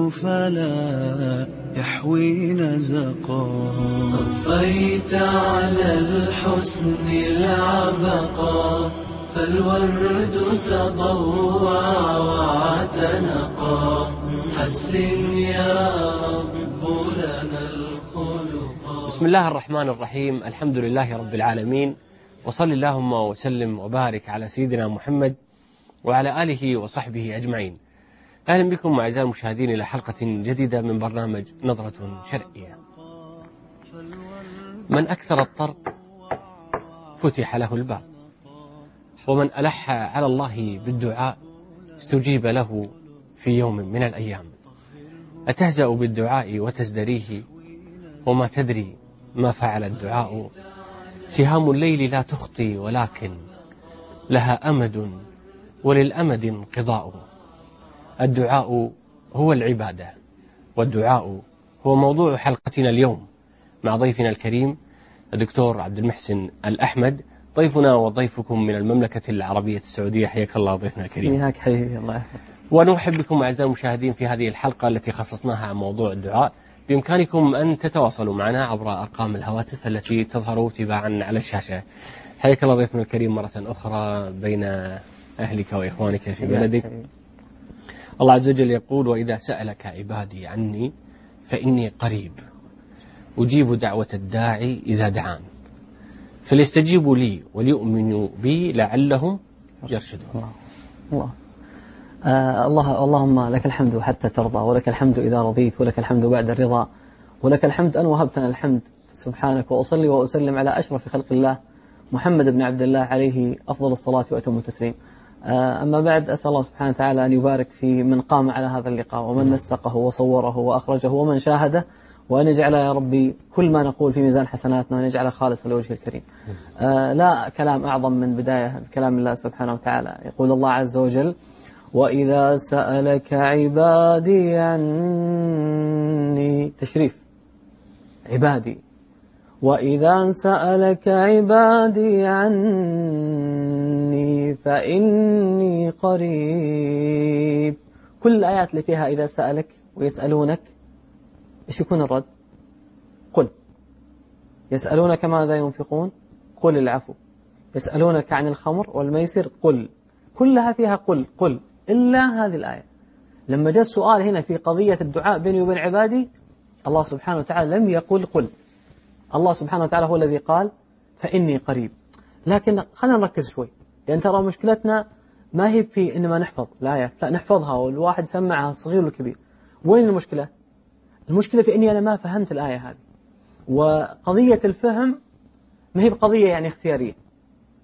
فلا يحوي نزقا طفيت على الحسن العبقا فالورد تضوع واعتنقا. حسن يا رب لنا الخلقا بسم الله الرحمن الرحيم الحمد لله رب العالمين وصل اللهم وسلم وبارك على سيدنا محمد وعلى آله وصحبه أجمعين. أهلا بكم أعزائي المشاهدين إلى حلقة جديدة من برنامج نظرة شرعية من أكثر الطرق فتح له الباب ومن ألح على الله بالدعاء استجيب له في يوم من الأيام. أتهزأ بالدعاء وتزدريه وما تدري ما فعل الدعاء. سهام الليل لا تخطي ولكن لها أمد وللأمد انقضاء. الدعاء هو العبادة والدعاء هو موضوع حلقتنا اليوم مع ضيفنا الكريم الدكتور عبد المحسن الأحمد. ضيفنا وضيفكم من المملكة العربية السعودية حياك الله ضيفنا الكريم. حياك حبيبي الله. يحفظك ونرحب بكم أعزائي المشاهدين في هذه الحلقة التي خصصناها عن موضوع الدعاء. بإمكانكم أن تتواصلوا معنا عبر أرقام الهواتف التي تظهر تباعا على الشاشة. حياك الله ضيفنا الكريم مرة أخرى بين أهلك وإخوانك في بلدك. الله عز وجل يقول وإذا سألك عبادي عني فإني قريب. أجيب دعوة الداعي إذا دعان. فليستجيبوا لي وليؤمنوا بي لعلهم يرشدون. الله. الله. آه الله اللهم لك الحمد حتى ترضى ولك الحمد إذا رضيت ولك الحمد بعد الرضا ولك الحمد أن وهبتنا الحمد. سبحانك وأصلي وأسلم على أشرف خلق الله محمد بن عبد الله عليه أفضل الصلاة وأتم التسليم. أما بعد أسأل الله سبحانه وتعالى أن يبارك في من قام على هذا اللقاء ومن نسقه وصوره وأخرجه ومن شاهده وأن يجعل يا ربي كل ما نقول في ميزان حسناتنا وأن يجعله خالصا لوجهه الكريم. آه لا كلام أعظم من بداية كلام الله سبحانه وتعالى. يقول الله عز وجل وإذا سألك عبادي عني تشريف. عبادي. وإذا سألك عبادي عني فإني قريب. كل الآيات اللي فيها إذا سألك ويسألونك إيش يكون الرد؟ قل. يسألونك ماذا ينفقون؟ قل العفو. يسألونك عن الخمر والميسر؟ قل. كلها فيها قل قل. إلا هذه الآية. لما جاء السؤال هنا في قضية الدعاء بيني وبين عبادي الله سبحانه وتعالى لم يقل قل. الله سبحانه وتعالى هو الذي قال فإني قريب. لكن خلينا نركز شوي. لأن ترى مشكلتنا ما هي في إنما نحفظ. الآيات لا نحفظها والواحد سمعها الصغير والكبير وين المشكلة؟ المشكلة في إني أنا ما فهمت الآية هذه. وقضية الفهم ما هي بقضية يعني اختيارية.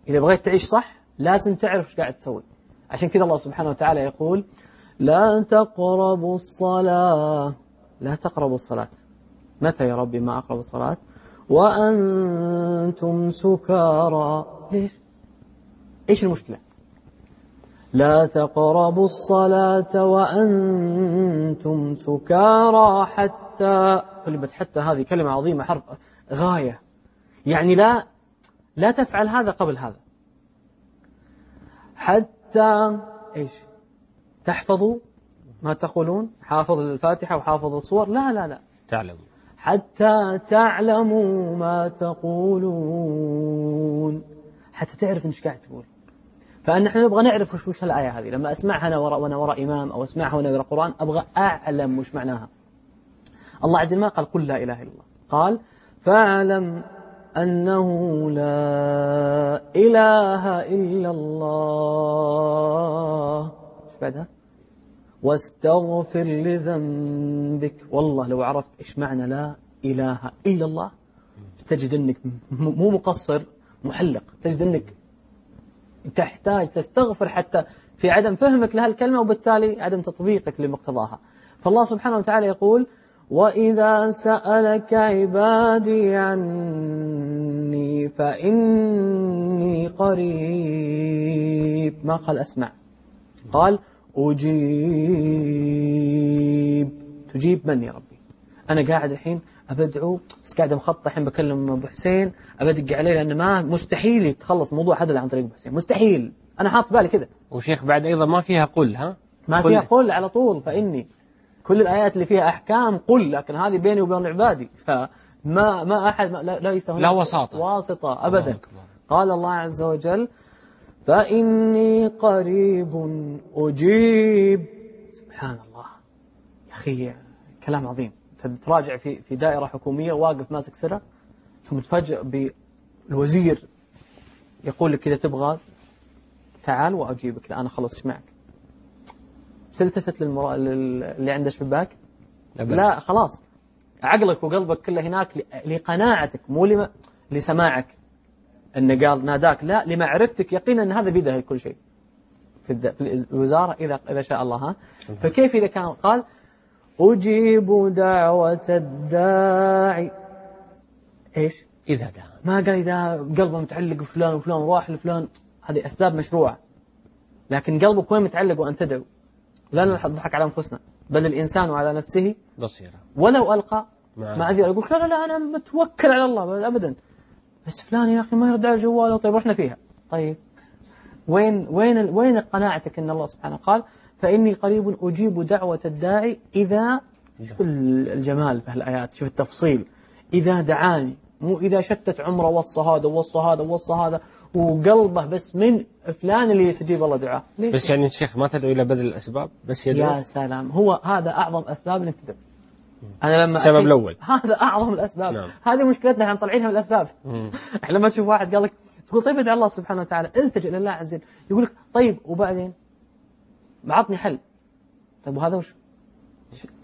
إذا بغيت تعيش صح لازم تعرف إيش قاعد تسوي. عشان كذا الله سبحانه وتعالى يقول لا تقربوا الصلاة. لا تقربوا الصلاة. متى يا ربي ما أقرب الصلاة؟ وأنتم سكارى. ليش؟ إيش المشكلة؟ لا تقربوا الصلاة وأنتم سكارى حتى كلمة حتى هذه كلمة عظيمة حرف غاية. يعني لا لا تفعل هذا قبل هذا. حتى إيش؟ تحفظوا ما تقولون حافظ الفاتحة وحافظ الصور. لا لا لا. تعلم حتى تعلموا ما تقولون. حتى تعرف إيش قاعد تقول. فأن إحنا نبغى نعرف وش وش الآية هذه. لما أسمعها أنا وراء وأنا وراء إمام أو أسمعها وأنا أقرأ قرآن أبغى أعلم وش معناها. الله عز وجل ما قال قل لا إله إلا الله. قال فاعلم أنه لا إله إلا الله. إيش بعدها؟ واستغفر لذنبك. والله لو عرفت إيش معنى لا إله إلا الله تجد أنك مو مقصر محلق. تجد أنك تحتاج تستغفر حتى في عدم فهمك لهالكلمة وبالتالي عدم تطبيقك لمقتضاها. فالله سبحانه وتعالى يقول وإذا سألك عبادي عني فإني قريب. ما قال أسمع. قال أجيب. تجيب من يا ربي؟ أنا قاعد الحين أبدعو بس قاعد مخطط الحين بكلم أبو حسين أبدق عليه لأن ما مستحيل يتخلص موضوع هذا عن طريق أبو حسين. مستحيل. أنا حاط بالي كذا. وشيخ بعد أيضا ما فيها قل ها؟ ما قل. فيها قل على طول فإني كل الآيات اللي فيها أحكام قل لكن هذه بيني وبين عبادي فما ما أحد ما لا ليس هناك لا وساطة. واسطة أبدا. قال الله عز وجل فإني قريب أجيب. سبحان الله يا أخي كلام عظيم. تراجع في في دائرة حكومية واقف ماسك سرة ثم تفاجئ بالوزير يقول لك إذا تبغى تعال وأجيبك. لا أنا خلص معك تلتفت للمرا... لل- اللي عنده شباك. لا خلاص. عقلك وقلبك كله هناك ل- لقناعتك مو. لسماعك. انه قال ناداك لا لمعرفتك يقينا أن هذا بيده كل شيء. في. في الوزارة إذا إذا شاء الله ها؟ فكيف إذا كان قال أجيب دعوة الداعي؟ إيش؟ إذا دعا. ما قال إذا قلبه متعلق بفلان وفلان راح لفلان هذه أسباب مشروعة. لكن قلبك وين متعلق وان تدعو؟ لا نضحك على أنفسنا. بل الإنسان على نفسه بصيرة. ولو ألقى. مع- معذره يقول لا لا لا أنا متوكل على الله ابدا. بس فلان يا أخي ما يرد على جواله طيب رحنا فيها. طيب. وين وين وين قناعتك إن الله سبحانه قال فإني قريب أجيب دعوة الداعي إذا شوف ال- الجمال في الايات شوف التفصيل. إذا دعاني مو إذا شتت عمره وصى هذا وصى هذا وصى هذا وقلبه بس من فلان اللي يستجيب الله دعاء ليش؟ بس يعني الشيخ ما تدعو إلى بذل الأسباب؟ بس يدعو؟ يا سلام. هو هذا أعظم أسباب انك تدعو أنا لما السبب الأول. هذا أعظم الأسباب. نعم. هذه مشكلتنا إحنا مطلعينها من الأسباب. إحنا لما تشوف واحد قال لك تقول طيب ادعي الله سبحانه وتعالى التجئ لله عز وجل. يقول لك طيب وبعدين؟ عطني حل. طيب وهذا وش؟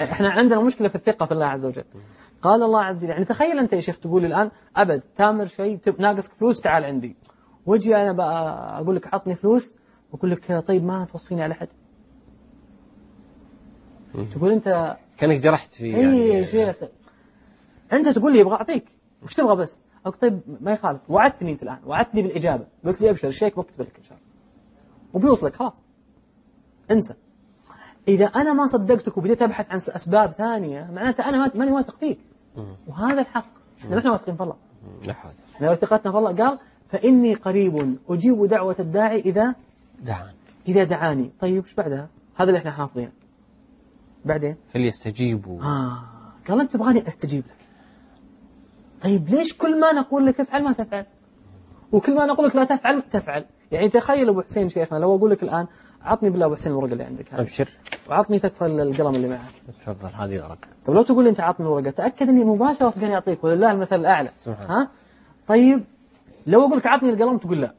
إحنا عندنا مشكلة في الثقة في الله عز وجل. قال الله عز وجل يعني تخيل أنت يا شيخ تقول الآن أبد تامر شيء ناقصك فلوس تعال عندي. وجي أنا بقى أقول لك عطني فلوس وأقول لك طيب ما توصيني على حد. تقول أنت كأنك جرحت في اي يعني يا شيخ. أنت تقول لي أبغى أعطيك. وش تبغى بس؟ أقول طيب ما يخالف. وعدتني أنت الآن. وعدتني بالإجابة. قلت لي أبشر الشيك بكتب لك إن شاء الله. وبيوصلك خلاص. انسى. إذا أنا ما صدقتك وبديت أبحث عن أسباب ثانية معناته أنا ما- ماني واثق فيك. وهذا الحق. إحنا ما إحنا واثقين في الله لا حول لو ثقتنا في الله قال فإني قريب أجيب دعوة الداعي إذا دعان إذا دعاني. طيب إيش بعدها؟ هذا اللي إحنا حافظينه. بعدين؟ فليستجيبوا آه. قال أنت تبغاني أستجيب لك. طيب ليش كل ما نقول لك افعل ما تفعل؟ وكل ما نقول لك لا تفعل تفعل. يعني تخيل أبو حسين شيخنا لو أقول لك الآن عطني بالله أبو حسين الورقة اللي عندك أبشر. وعطني تكفى القلم اللي معك تفضل هذه ورقة طيب لو تقول لي أنت عطني الورقة تأكد أني مباشرة تلقاني أعطيك ولله المثل الأعلى. سبحان ها؟ طيب لو أقول لك عطني القلم تقول لا.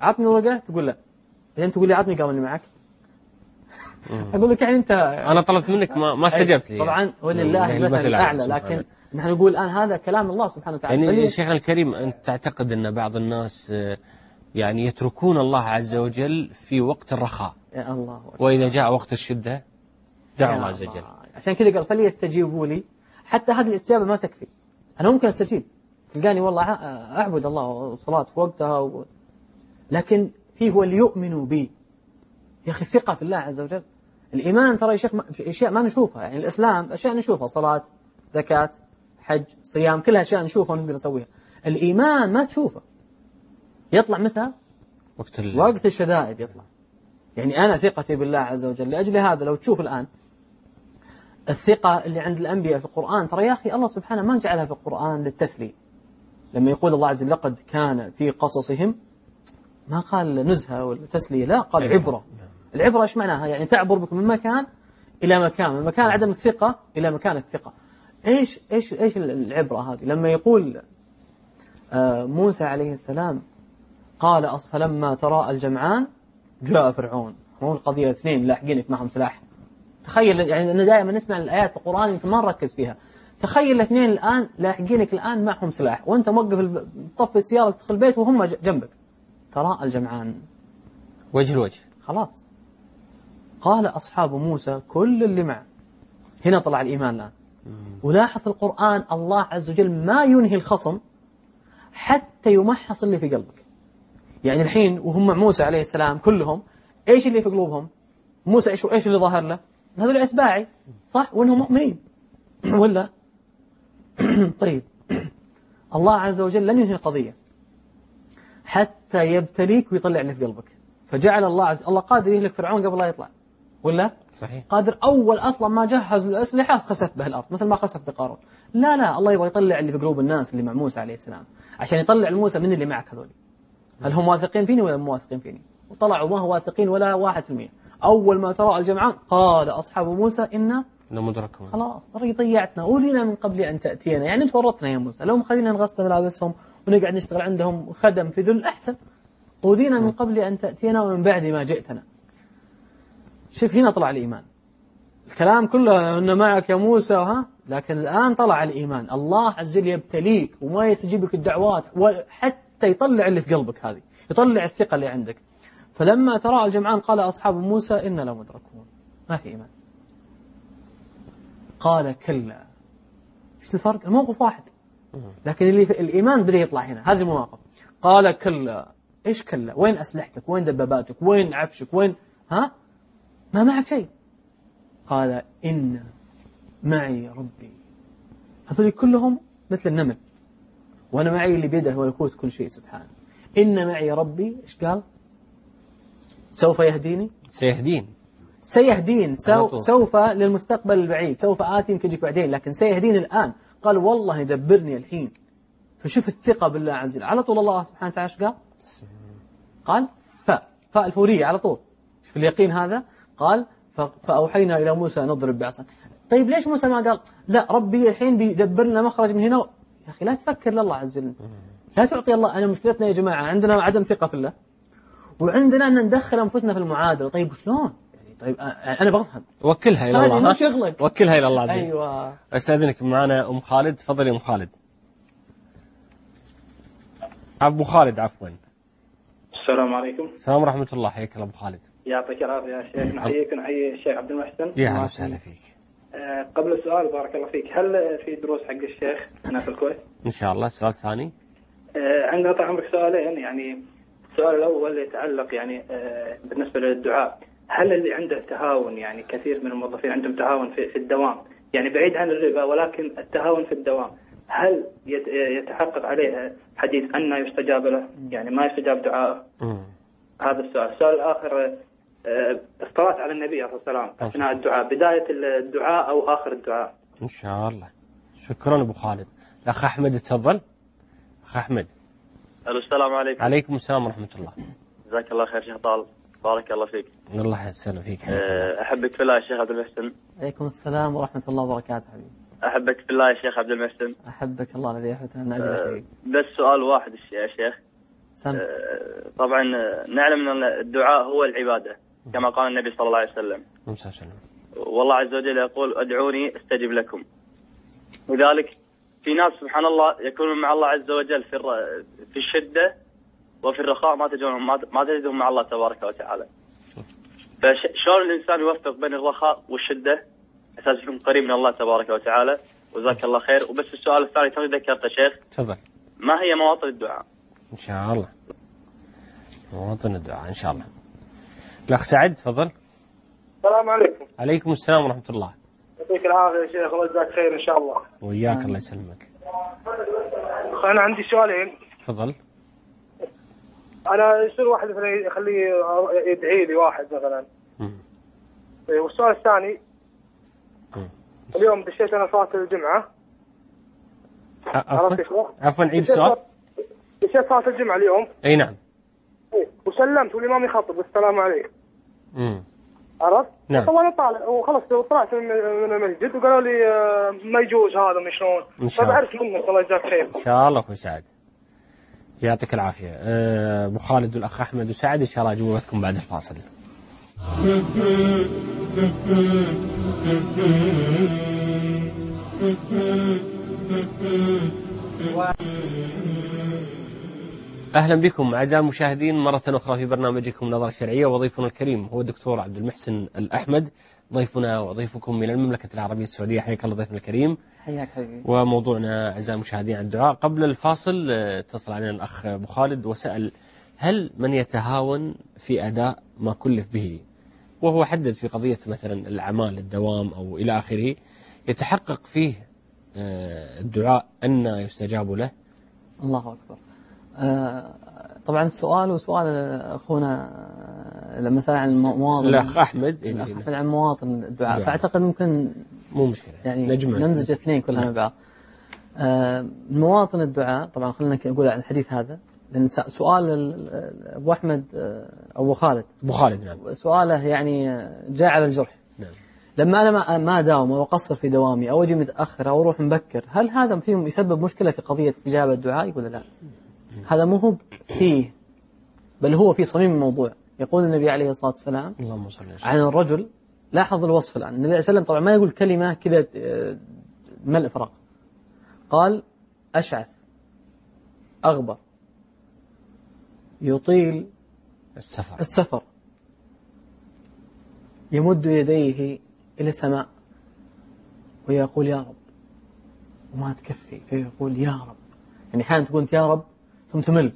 عطني الورقة تقول لا. بعدين تقول لي عطني القلم اللي معك. أقول لك يعني أنت أنا طلبت منك ما, ما استجبت لي. طبعا ولله المثل الأعلى لكن نحن نقول الآن هذا كلام الله سبحانه وتعالى. يعني فلي- شيخنا الكريم أنت تعتقد أن بعض الناس آه، يعني يتركون الله عز وجل في وقت الرخاء؟ يا الله. أكبر. وإذا جاء وقت الشدة دعوا الله عز وجل. عشان كذا قال فليستجيبوا لي. حتى هذه الاستجابة ما تكفي. أنا ممكن أستجيب. تلقاني والله أعبد الله وصلاة في وقتها و... لكن فيه هو ليؤمنوا بي. يا أخي الثقة في الله عز وجل. الإيمان ترى يا شيخ أشياء ما نشوفها. يعني الإسلام أشياء نشوفها. صلاة زكاة حج صيام كلها أشياء نشوفها ونقدر نسويها. الإيمان ما تشوفه. يطلع متى؟ وقت ال... وقت الشدائد يطلع. يعني أنا ثقتي بالله عز وجل. لأجل هذا لو تشوف الآن الثقة اللي عند الأنبياء في القرآن ترى يا أخي الله سبحانه ما جعلها في القرآن للتسلية لما يقول الله عز وجل لقد كان في قصصهم ما قال نزهة ولا تسلية لا قال عبرة. العبرة إيش معناها؟ يعني تعبر بك من مكان إلى مكان من مكان عدم الثقة إلى مكان الثقة. إيش إيش إيش العبرة هذه؟ لما يقول آه، موسى عليه السلام قال فلما تراءى الجمعان جاء فرعون. مو القضية اثنين لاحقينك معهم سلاح. تخيل يعني أنا دائما نسمع الآيات في القرآن يمكن ما نركز فيها. تخيل الاثنين الآن لاحقينك الآن معهم سلاح وأنت موقف الب- طفي السيارة تدخل البيت وهم جنبك. تراءى الجمعان. وجه الوجه خلاص. قال أصحاب موسى كل اللي معه. هنا طلع الإيمان الآن. ولاحظ القرآن الله عز وجل ما ينهي الخصم حتى يمحص اللي في قلبك. يعني الحين وهم مع موسى عليه السلام كلهم إيش اللي في قلوبهم؟ موسى إيش إيش اللي ظاهر له؟ هذول أتباعي صح؟ وإنهم مؤمنين. ولا؟ طيب. الله عز وجل لن ينهي القضية حتى يبتليك ويطلع اللي في قلبك. فجعل الله عز الله قادر يهلك فرعون قبل لا يطلع. ولا؟ صحيح. قادر أول أصلا ما جهز الأسلحة خسف به الأرض مثل ما خسف بقارون. لا لا الله يبغى يطلع اللي في قلوب الناس اللي مع موسى عليه السلام. عشان يطلع موسى من اللي معك هذول. هل هم واثقين فيني ولا مو واثقين فيني؟ وطلعوا ما هو واثقين ولا واحد في المية. أول ما تراءى الجمعان قال أصحاب موسى إنا لمدركون خلاص ترى ضيعتنا. أوذينا من قبل أن تأتينا. يعني أنت ورطنا يا موسى. لو خلينا نغسل ملابسهم ونقعد نشتغل عندهم خدم في ذل أحسن. أوذينا من قبل أن تأتينا ومن بعد ما جئتنا. شوف هنا طلع الإيمان الكلام كله أن معك يا موسى ها لكن الآن طلع الإيمان الله عز وجل يبتليك وما يستجيب لك الدعوات وحتى يطلع اللي في قلبك هذه يطلع الثقة اللي عندك فلما تراءى الجمعان قال أصحاب موسى إنا لمدركون ما في إيمان قال كلا إيش الفرق؟ الموقف واحد لكن اللي الإيمان بدأ يطلع هنا هذه المواقف قال كلا إيش كلا؟ وين أسلحتك؟ وين دباباتك؟ وين عفشك؟ وين ها؟ ما معك شيء. قال إن معي ربي. هذول كلهم مثل النمل. وأنا معي اللي بيده ملكوت كل شيء سبحانه إن معي ربي إيش قال؟ سوف يهديني. سيهدين. سيهدين. سو. سوف للمستقبل البعيد. سوف آتي يمكن يجيك بعدين لكن سيهديني الآن. قال والله يدبرني الحين. فشوف الثقة بالله عز وجل. على طول الله سبحانه وتعالى قال؟ قال فاء فاء الفورية على طول. شوف اليقين هذا. قال فأوحينا إلى موسى أن نضرب بعصا طيب ليش موسى ما قال؟ لا ربي الحين بيدبر لنا مخرج من هنا. يا أخي لا تفكر لله عز وجل. لا تعطي الله. أنا مشكلتنا يا جماعة عندنا عدم ثقة في الله وعندنا أن ندخل أنفسنا في المعادلة. طيب وشلون يعني طيب أنا بفهم. وكلها إلى هذه الله مو ها؟ شغلك. وكلها إلى الله عز وجل. أيوة. أستاذنك معنا أم خالد. تفضل يا أم خالد. أبو خالد عفوا. السلام عليكم. السلام ورحمة الله. حياك الله أبو خالد. يعطيك العافية يا شيخ. نحييك ونحيي الشيخ عبد المحسن. يا أهلا وسهلا فيك. آه، قبل السؤال بارك الله فيك. هل في دروس حق الشيخ هنا في الكويت؟ إن شاء الله. السؤال الثاني آه، عندنا طال عمرك سؤالين. يعني السؤال الأول يتعلق يعني آه، بالنسبة للدعاء. هل اللي عنده تهاون يعني كثير من الموظفين عندهم تهاون في, الدوام؟ يعني بعيد عن الربا ولكن التهاون في الدوام. هل يت- يتحقق عليه حديث أن يستجاب له؟ يعني ما يستجاب دعائه. هذا السؤال. السؤال الآخر الصلاة على النبي عليه الصلاة والسلام أثناء الدعاء بداية الدعاء أو آخر الدعاء. إن شاء الله. شكرا أبو خالد. الاخ أحمد تفضل. أخ أحمد. ألو السلام عليكم. عليكم السلام ورحمة الله. جزاك الله خير شيخ طال. بارك الله فيك. الله يسلم فيك. أه، أحبك في الله يا شيخ عبد المحسن. عليكم السلام ورحمة الله وبركاته حبيبي. أحبك في الله يا شيخ عبد المحسن. أحبك الله الذي أحببتنا من أجل أه، حبيبي. بس سؤال واحد يا شيخ. سم. أه، طبعا نعلم أن الدعاء هو العبادة. كما قال النبي صلى الله عليه وسلم. والله عز وجل يقول ادعوني استجب لكم. لذلك في ناس سبحان الله يكونون مع الله عز وجل في في الشدة وفي الرخاء ما تجدهم ما ما تجدهم مع الله تبارك وتعالى. فشلون الإنسان يوفق بين الرخاء والشدة؟ أساس يكون قريب من الله تبارك وتعالى. وجزاك الله خير. وبس السؤال الثاني توني ذكرته شيخ. تفضل. ما هي مواطن الدعاء؟ إن شاء الله. مواطن الدعاء إن شاء الله. الأخ سعد تفضل. السلام عليكم. عليكم السلام ورحمة الله. يعطيك العافية يا شيخ الله يجزاك خير إن شاء الله. وياك الله يسلمك. أنا عندي سؤالين. تفضل. أنا يصير واحد مثلا يخليه يدعي لي واحد مثلا. مم. والسؤال الثاني. اليوم دشيت أنا صلاة الجمعة. عرفت عفوا؟ عفوا عيد السؤال. دشيت صلاة الجمعة اليوم. أي نعم. إيه، وسلمت والإمام يخطب السلام عليكم مم. عرفت؟ نعم. طبعا طالع وخلص طلعت من من المسجد وقالوا لي آه، ما يجوز هذا من شلون إن شاء الله. فبعرف منك الله يجزاك خير إن شاء الله أخوي سعد يعطيك العافية أه، أبو خالد والأخ أحمد وسعد إن شاء الله اجوبتكم بعد الفاصل أهلا بكم أعزائي المشاهدين مرة أخرى في برنامجكم نظرة شرعية وضيفنا الكريم هو الدكتور عبد المحسن الأحمد. ضيفنا وضيفكم من المملكة العربية السعودية. حياك الله ضيفنا الكريم. حياك حبيبي. وموضوعنا أعزائي المشاهدين عن الدعاء. قبل الفاصل آه، اتصل علينا الأخ أبو خالد وسأل هل من يتهاون في أداء ما كلف به؟ وهو حدد في قضية مثلا الأعمال الدوام أو إلى آخره يتحقق فيه آه، الدعاء أن يستجاب له. الله أكبر. طبعا السؤال وسؤال أخونا لما سأل عن المو- مواطن. الأخ أحمد. الأخ إيه، أحمد عن مواطن الدعاء. دعاء. فأعتقد ممكن مو مشكلة. يعني نجمع. نمزج الاثنين كلها مع نعم. بعض. آه، مواطن الدعاء طبعا خلينا نقول عن الحديث هذا لأن سؤال ال- ال- أبو أحمد آه، أبو خالد. أبو خالد نعم. سؤاله يعني آه، جاء على الجرح. نعم. لما أنا ما ما اداوم أو أقصر في دوامي أو أجي متأخر أو أروح مبكر هل هذا فيه يسبب مشكلة في قضية استجابة الدعاء ولا لا؟ هذا مو هو فيه بل هو في صميم الموضوع. يقول النبي عليه الصلاة والسلام اللهم صل وسلم عن الرجل لاحظ الوصف الآن. النبي عليه الصلاه والسلام طبعا ما يقول كلمة كذا آه، ملء فراغ قال أشعث أغبر يطيل السفر. السفر. يمد يديه إلى السماء ويقول يا رب وما تكفي فيقول يا رب. يعني أحيانا تقول يا رب ثم تمل.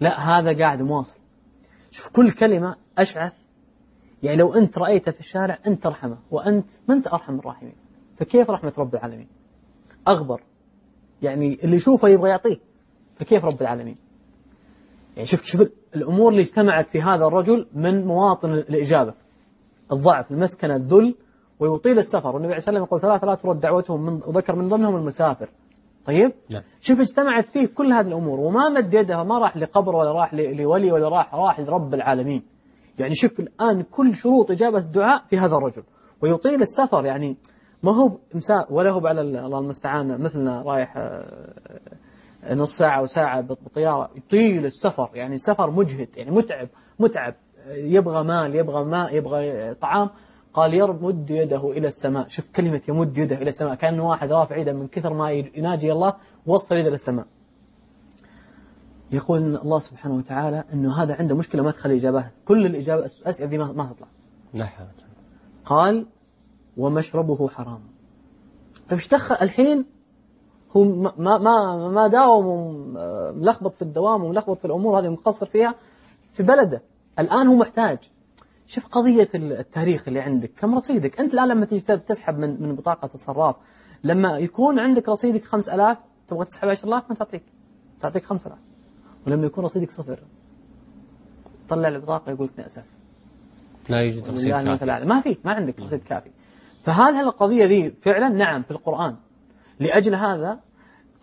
لا هذا قاعد مواصل. شوف كل كلمة أشعث. يعني لو أنت رأيته في الشارع أنت ترحمه وأنت ما أنت أرحم الراحمين. فكيف رحمة رب العالمين؟ أغبر. يعني اللي يشوفه يبغى يعطيه. فكيف رب العالمين؟ يعني شوف شوف الأمور اللي اجتمعت في هذا الرجل من مواطن الإجابة. الضعف المسكنه الذل ويطيل السفر. والنبي عليه والسلام يقول ثلاثة لا ترد دعوتهم من وذكر من ضمنهم المسافر. طيب؟ نعم. شوف اجتمعت فيه كل هذه الأمور وما مد يده ما راح لقبر ولا راح لولي ولا راح راح لرب العالمين. يعني شوف الآن كل شروط إجابة الدعاء في هذا الرجل. ويطيل السفر يعني ما هو مساء ولا هو على ال- الله المستعان مثلنا رايح آه، نص ساعة أو ساعة بالطيارة يطيل السفر يعني سفر مجهد يعني متعب متعب. يبغى مال يبغى ماء يبغى طعام. قال يمد يده إلى السماء. شوف كلمة يمد يده إلى السماء. كان واحد رافع يده من كثر ما يناجي الله وصل يده للسماء يقول إن الله سبحانه وتعالى أنه هذا عنده مشكلة ما تخلي إجابة كل الإجابة الأسئلة دي ما تطلع. لا حول قال ومشربه حرام. طيب إيش دخل الحين؟ هو ما ما ما, ما داوم وملخبط في الدوام وملخبط في الأمور هذه مقصر فيها في بلده. الآن هو محتاج. شوف قضية التاريخ اللي عندك. كم رصيدك؟ أنت الآن لما تيجي تسحب من من بطاقة الصراف لما يكون عندك رصيدك 5000 تبغى تسحب 10000 ما تعطيك. تعطيك 5000 ولما يكون رصيدك صفر طلع البطاقه يقول لك نأسف. لا يوجد رصيد كافي. ما في ما عندك رصيد كافي. فهذه القضية ذي فعلا نعم في القرآن. لأجل هذا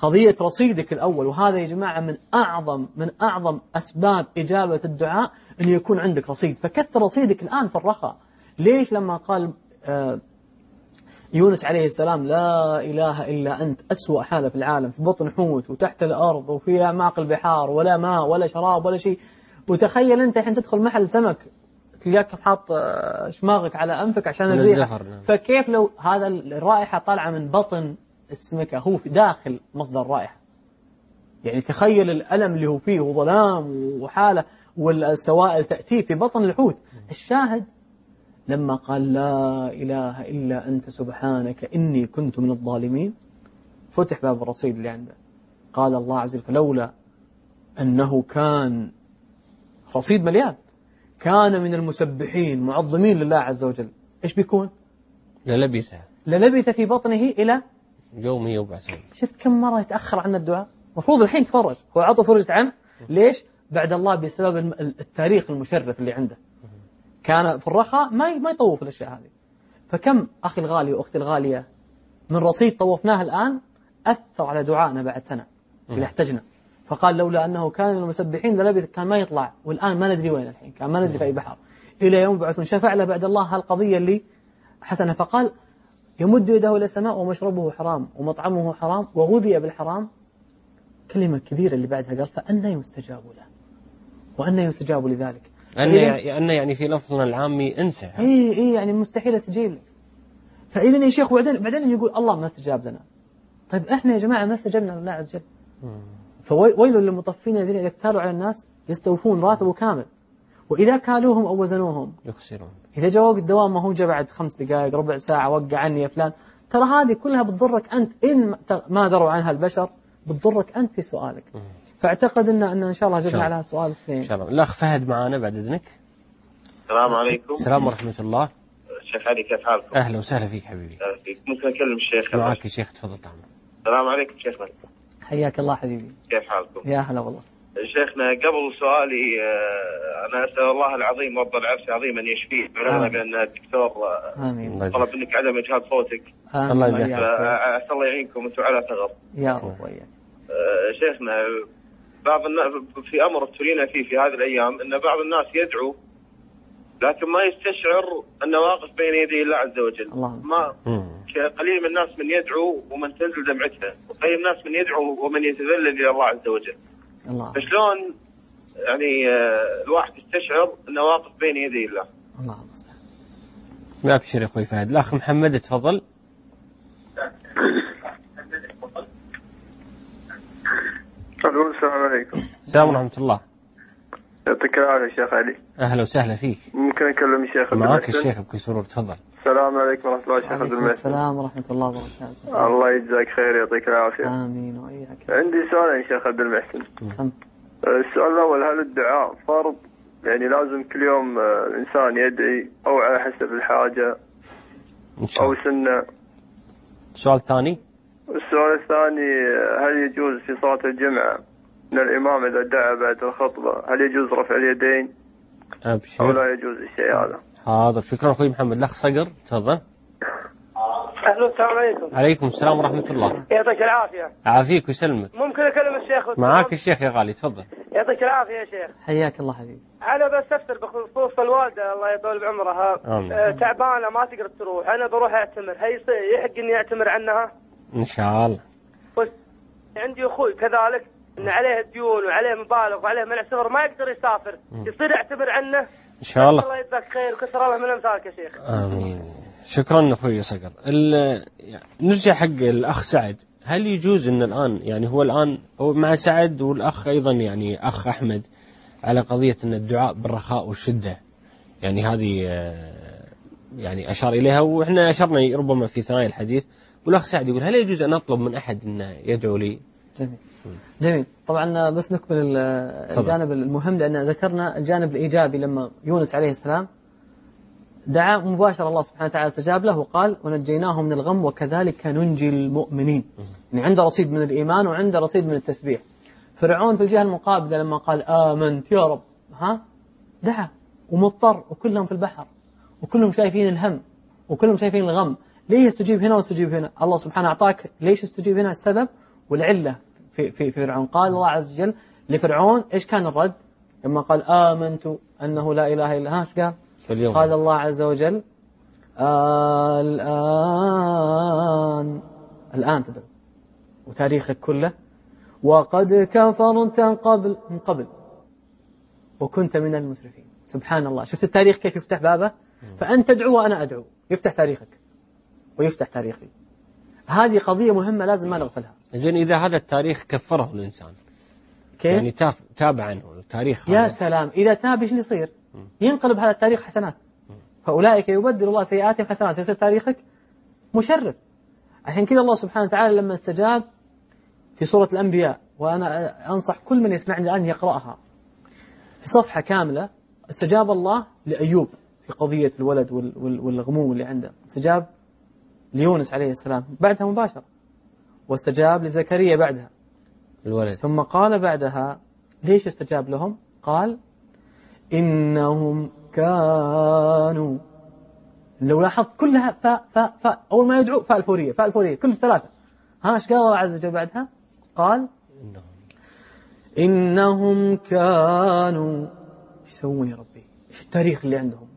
قضية رصيدك الأول وهذا يا جماعة من أعظم من أعظم أسباب إجابة الدعاء أن يكون عندك رصيد. فكثر رصيدك الآن في الرخاء. ليش لما قال آه يونس عليه السلام لا إله إلا أنت أسوأ حالة في العالم في بطن حوت وتحت الأرض وفي أعماق البحار ولا ماء ولا شراب ولا شيء. وتخيل أنت الحين تدخل محل سمك تلقاك حاط آه، شماغك على أنفك عشان نعم. فكيف لو هذا الرائحة طالعة من بطن السمكة هو في داخل مصدر الرائحة يعني تخيل الألم اللي هو فيه وظلام وحالة والسوائل تأتي في بطن الحوت. الشاهد لما قال لا إله إلا أنت سبحانك إني كنت من الظالمين فتح باب الرصيد اللي عنده. قال الله عز وجل فلولا أنه كان رصيد مليان كان من المسبحين معظمين لله عز وجل. إيش بيكون؟ للبثها للبث في بطنه إلى يوم يبعثون شفت كم مرة يتأخر عنا الدعاء؟ المفروض الحين تفرج. هو عطوا فرجت عنه. ليش؟ بعد الله بسبب التاريخ المشرف اللي عنده. كان في الرخاء ما ما يطوف الأشياء هذه. فكم أخي الغالي وأختي الغالية من رصيد طوفناه الآن أثر على دعائنا بعد سنة إذا احتجنا. فقال لولا أنه كان من المسبحين للبث كان ما يطلع. والآن ما ندري وين الحين. كان ما ندري في أي بحر. إلى يوم يبعثون شفع له بعد الله هالقضية اللي حسنة. فقال يمد يده إلى السماء ومشربه حرام ومطعمه حرام وغذي بالحرام. كلمة كبيرة اللي بعدها قال فأنا يستجاب له. وأنا يستجاب لذلك. أن يعني يعني في لفظنا العامي أنسى. اي اي يعني مستحيل أستجيب لك. فاذا يا شيخ وبعدين بعدين يقول الله ما استجاب لنا. طيب إحنا يا جماعة ما استجبنا لله عز وجل. فويل للمطفين الذين إذا اكتالوا على الناس يستوفون راتبه كامل. وإذا كالوهم أو وزنوهم. يخسرون. إذا جاء وقت الدوام ما هو جاء بعد خمس دقائق ربع ساعة وقع عني يا فلان. ترى هذه كلها بتضرك أنت. إن ما دروا عنها البشر بتضرك أنت في سؤالك. فأعتقد ان إن إن شاء الله جبنا. عليها سؤال اثنين. إن شاء الله. الأخ فهد معنا بعد إذنك. السلام عليكم. السلام ورحمة الله. شيخ علي كيف حالكم؟ أهلا وسهلا فيك حبيبي. أهلا فيك. ممكن أكلم الشيخ؟ معك يا شيخ تفضل تعمل السلام عليكم شيخنا. حياك الله حبيبي. كيف حالكم؟ يا هلا والله. شيخنا قبل سؤالي آه، أنا أسأل الله العظيم رب العرش العظيم أن يشفيه. بلغنا. بان الدكتور آه، طلب منك عدم إجهاد صوتك. آمين. الله يجزاك. فعسى الله يعينكم أنتم على ثغر يا رب آه، شيخنا بعض الناس في أمر ابتلينا فيه في هذه الأيام إن بعض الناس يدعو لكن ما يستشعر انه واقف بين يدي الله عز وجل. اللهم ما. قليل من الناس من يدعو ومن تنزل دمعته وقليل من الناس من يدعو ومن يتذلل إلى الله عز وجل. الله. فشلون يعني آه، الواحد يستشعر إنه واقف بين يدي الله. الله المستعان. ابشر يا أخوي فهد. الأخ محمد تفضل. ألو السلام عليكم. السلام ورحمة الله. يعطيك العافية شيخ علي. أهلا وسهلا فيك. ممكن أكلم الشيخ معك؟ الشيخ بكل سرور تفضل. السلام عليكم ورحمة الله شيخ عبد المحسن السلام ورحمة الله وبركاته. الله يجزاك خير يعطيك العافية. آمين وإياك. عندي سؤالين شيخ عبد المحسن سم. السؤال الأول هل الدعاء فرض؟ يعني لازم كل يوم آه، الإنسان يدعي أو على حسب أو الله. سنة. السؤال الثاني السؤال الثاني هل يجوز في صلاة الجمعة أن الإمام إذا دعا بعد الخطبة هل يجوز رفع اليدين؟ أو ابشر لا يجوز الشيء هذا؟ حاضر شكرا أخوي محمد الأخ صقر تفضل. أهلا السلام عليكم. عليكم السلام ورحمة الله. يعطيك العافية. عافيك ويسلمك. ممكن أكلم الشيخ معاك الشيخ يا غالي تفضل. يعطيك العافية يا شيخ. حياك الله حبيبي. أنا بستفسر بخصوص الوالدة الله يطول بعمرها. آمين. آه، تعبانة ما تقدر تروح. أنا بروح أعتمر. هي يحق إني أعتمر عنها؟ إن شاء الله. بس عندي أخوي كذلك إن عليه ديون وعليه مبالغ وعليه منع سفر ما يقدر يسافر. يصير اعتمر عنه؟ إن شاء الله. الله يجزاك خير وكثر الله من أمثالك يا شيخ. آمين. شكرا أخوي صقر. ال- نرجع حق الأخ سعد. هل يجوز إن الآن يعني هو الآن هو مع سعد والأخ أيضا يعني أخ أحمد على قضية إن الدعاء بالرخاء والشدة؟ يعني هذه آه، يعني أشار إليها وإحنا أشرنا ربما في ثنايا الحديث. والأخ سعد يقول هل يجوز أن أطلب من أحد إنه يدعو لي؟ جميل. جميل. طبعا بس نكمل ال- الجانب المهم لأن ذكرنا الجانب الإيجابي لما يونس عليه السلام دعا مباشرة الله سبحانه وتعالى استجاب له وقال ونجيناه من الغم وكذلك ننجي المؤمنين. يعني عنده رصيد من الإيمان وعنده رصيد من التسبيح. فرعون في الجهة المقابلة لما قال آمنت يا رب. ها؟ دعا ومضطر وكلهم في البحر وكلهم شايفين الهم وكلهم شايفين الغم. ليه يستجيب هنا ويستجيب هنا؟ الله سبحانه أعطاك ليش يستجيب هنا السبب؟ والعلة. في, في, في فرعون. قال الله عز وجل لفرعون إيش كان الرد؟ لما قال آمنت أنه لا إله إلا ها قال؟ فاليوم. قال الله عز وجل الآن الآن تدعو وتاريخك كله وقد كفرت قبل من قبل وكنت من المسرفين. سبحان الله. شفت التاريخ كيف يفتح بابه؟ فأنت تدعو وأنا أدعو. يفتح تاريخك ويفتح تاريخي. هذه قضية مهمة لازم ما نغفلها. زين إذا هذا التاريخ كفره الإنسان. كيف؟ يعني تاب عنه التاريخ يا هذا. سلام. إذا تاب إيش اللي يصير؟ ينقلب هذا التاريخ حسنات. فأولئك يبدل الله سيئاتهم حسنات. فيصير تاريخك مشرف. عشان كذا الله سبحانه وتعالى لما استجاب في سورة الأنبياء وأنا أنصح كل من يسمعني الآن يقرأها. في صفحة كاملة استجاب الله لأيوب في قضية الولد وال- وال- والغموم اللي عنده. استجاب ليونس عليه السلام. بعدها مباشرة. واستجاب لزكريا بعدها. الولد. ثم قال بعدها ليش استجاب لهم؟ قال إنهم كانوا. لو لاحظت كلها فاء فاء فاء أول ما يدعو فاء الفورية فاء الفورية كل ثلاثة ها إيش قال الله عز وجل بعدها؟ قال إنهم كانوا. إيش يسوون يا ربي؟ إيش التاريخ اللي عندهم؟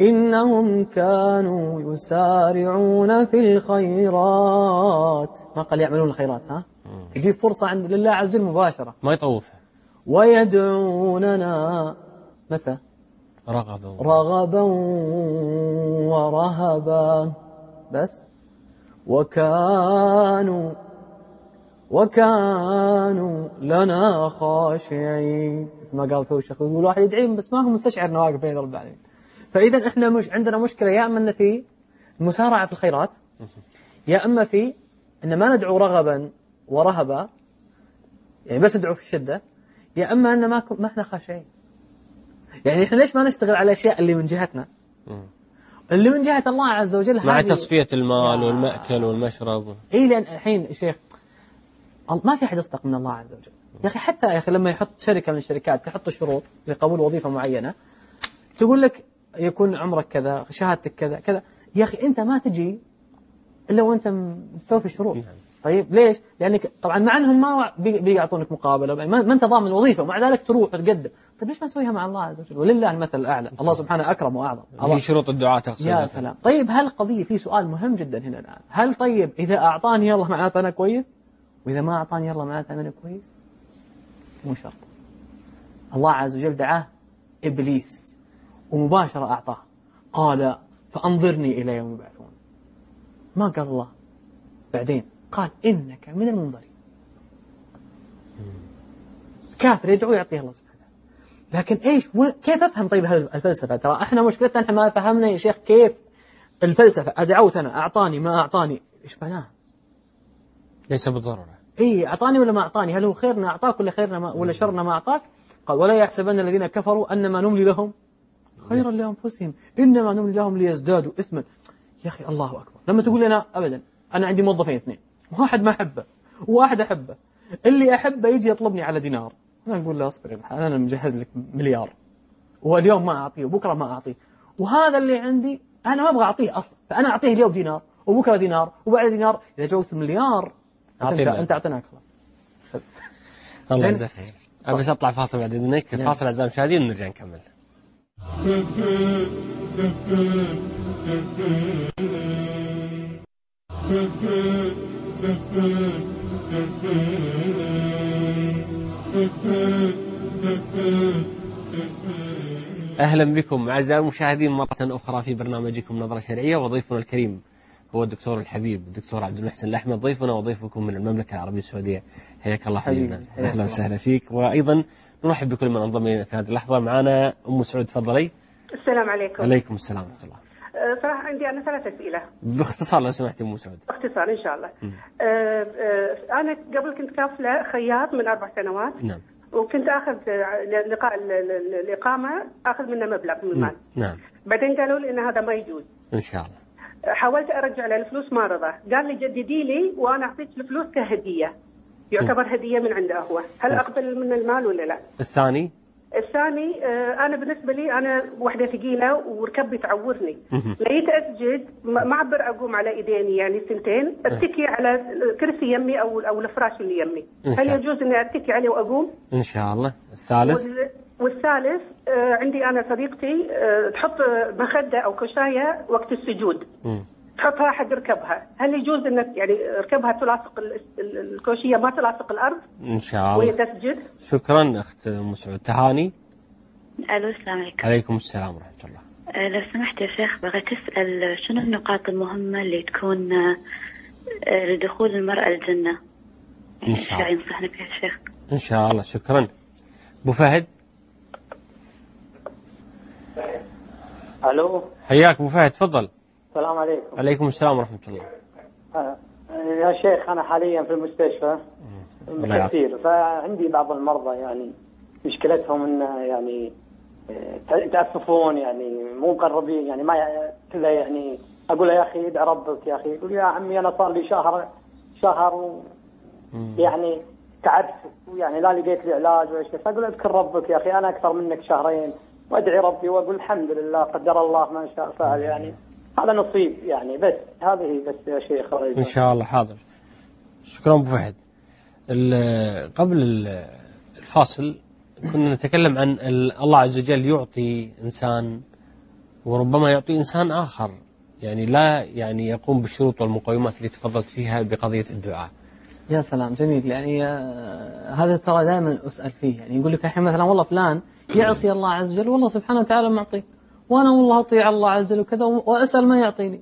إنهم كانوا يسارعون في الخيرات. ما قال يعملون الخيرات ها؟ تجيب فرصة عند لله عز وجل مباشرة. ما يطوفها ويدعوننا متى؟ رغبه رغبا ورهبا. بس. وكانوا وكانوا لنا خاشعين. مثل ما قال الشيخ يقول واحد يدعي بس ما هو مستشعر انه واقف بين رب العالمين. فإذا إحنا مش عندنا مشكلة يا أما إن في المسارعه في الخيرات يا أما في إن ما ندعو رغبا ورهبا يعني بس ندعو في الشدة يا أما إن ما ما إحنا خاشعين. يعني إحنا ليش ما نشتغل على الأشياء اللي من جهتنا؟ اللي من جهة الله عز وجل مع تصفية المال والمأكل والمشرب. إي لأن الحين الشيخ ال- ما في أحد اصدق من الله عز وجل. يا أخي حتى يا أخي لما يحط شركة من الشركات تحط الشروط لقبول وظيفة معينة تقول لك يكون عمرك كذا شهادتك كذا كذا. يا أخي أنت ما تجي إلا وأنت مستوفي الشروط. طيب ليش؟ لأنك طبعا مع أنهم ما بي- بيعطونك مقابلة ما ما أنت ضامن الوظيفة ومع ذلك تروح وتقدم. طيب ليش ما تسويها مع الله عز وجل؟ ولله المثل الأعلى. الله سبحانه أكرم وأعظم. هي شروط الدعاء تقصد يا. سلام. طيب هل قضية في سؤال مهم جدا هنا الآن؟ هل طيب إذا أعطاني الله معناته أنا كويس؟ وإذا ما أعطاني الله معناته أنا كويس؟ مو شرط. الله عز وجل دعاه إبليس. ومباشرة أعطاه. قال فأنظرني إلى يوم يبعثون. ما قال الله. بعدين قال إنك من المنظرين. كافر يدعو يعطيه الله سبحانه وتعالى. لكن إيش؟ و... كيف أفهم؟ طيب هذه الفلسفة؟ ترى إحنا مشكلتنا إحنا ما فهمنا يا شيخ كيف الفلسفة. أدعوت أنا أعطاني ما أعطاني. إيش معناها؟ ليس بالضرورة. إي أعطاني ولا ما أعطاني؟ هل هو خيرنا أعطاك ولا خيرنا ما ولا شرنا ما أعطاك؟ قال ولا يحسبن الذين كفروا أنما نملي لهم خيرا لأنفسهم. إنما نملي لهم ليزدادوا إثما. يا أخي الله أكبر. لما تقول لنا ابدا أنا عندي موظفين اثنين. واحد ما أحبه. وواحد أحبه. اللي أحبه يجي يطلبني على دينار. أنا أقول له اصبر يا الحال أنا مجهز لك مليار. واليوم ما أعطيه وبكرة ما أعطيه. وهذا اللي عندي أنا ما أبغى أعطيه أصلا. فأنا أعطيه اليوم دينار وبكرة دينار وبعد دينار. إذا جوت مليار أعطيه انت مال. أنت أعطيناك خلاص. الله. يجزاك خير. أنا بس أطلع فاصل بعد إذنك. نعم. فاصل أعزائي المشاهدين ونرجع نكمل. أهلا بكم أعزائي المشاهدين مرة أخرى في برنامجكم نظرة شرعية وضيفنا الكريم هو الدكتور الحبيب الدكتور عبد المحسن الأحمد ضيفنا وضيفكم من المملكة العربية السعودية. حياك الله حبيبنا. أهلا. وسهلا فيك. وأيضا نرحب بكل من أنضم إلينا في هذه اللحظة. معنا أم سعود تفضلي. السلام عليكم. عليكم السلام ورحمة الله. أه، صراحة عندي أنا ثلاث أسئلة. باختصار لو سمحت أم سعود. باختصار إن شاء الله. أه، أه، أنا قبل كنت كافلة خياط من أربع سنوات. نعم. وكنت أه، لقاء ال- ال- الإقامة أخذ منه مبلغ من المال نعم. بعدين قالوا لي إن هذا ما يجوز. إن شاء الله. حاولت أرجع له الفلوس ما رضى. قال لي جددي لي وأنا أعطيك الفلوس كهدية. يعتبر هدية من عنده هو هل نعم. أقبل من المال ولا لا؟ الثاني؟ الثاني آه، أنا بالنسبة لي أنا وحدة ثقيلة وركبي تعورني. لقيت أسجد ما أعبر أقوم على إيديني يعني سنتين أتكي على كرسي يمي أو أو الفراش اللي يمي. هل. يجوز إني أتكي عليه وأقوم؟ إن شاء الله. الثالث؟ وال- والثالث آه، عندي أنا صديقتي آه، تحط مخدة أو كشايه وقت السجود. مم. تحطها حق ركبها. هل يجوز إنك يعني ركبها تلاصق ال- ال- الكوشية ما تلاصق الأرض؟ إن شاء وهي الله تسجد. شكرا أخت أم سعود تهاني؟ ألو السلام عليكم. عليكم السلام ورحمة الله. أه، لو سمحت يا شيخ بغيت أسأل شنو النقاط المهمة اللي تكون أه، لدخول المرأة الجنة؟ إن شاء إيش الله. ينصحنا فيها الشيخ إن شاء الله. شكرا. أبو فهد؟ ألو. حياك أبو فهد تفضل. السلام عليكم. عليكم السلام ورحمة الله. آه، يا شيخ أنا حاليا في المستشفى. كثير فعندي بعض المرضى يعني مشكلتهم انه يعني آه، يتأسفون يعني مو مقربين يعني ما كذا يعني أقول له يا أخي ادعي ربك يا أخي. يقول يا عمي أنا صار لي شهر شهر و يعني تعبت يعني لا لقيت لي علاج ولا شيء. فأقول اذكر ربك يا أخي أنا أكثر منك شهرين وأدعي ربي وأقول الحمد لله قدر الله ما شاء فعل. يعني هذا نصيب يعني بس هذه بس يا شيخ إن شاء الله حاضر. شكرا أبو فهد. ال- قبل ال- الفاصل كنا نتكلم عن ال- الله عز وجل يعطي إنسان وربما يعطي إنسان آخر. يعني لا يعني يقوم بالشروط والمقومات اللي تفضلت فيها بقضية الدعاء. يا سلام جميل. يعني آه، هذا ترى دائما أسأل فيه. يعني يقول لك الحين مثلا والله فلان يعصي الله عز وجل والله سبحانه وتعالى معطيه. وأنا والله اطيع الله عز وجل وكذا واسال ما يعطيني.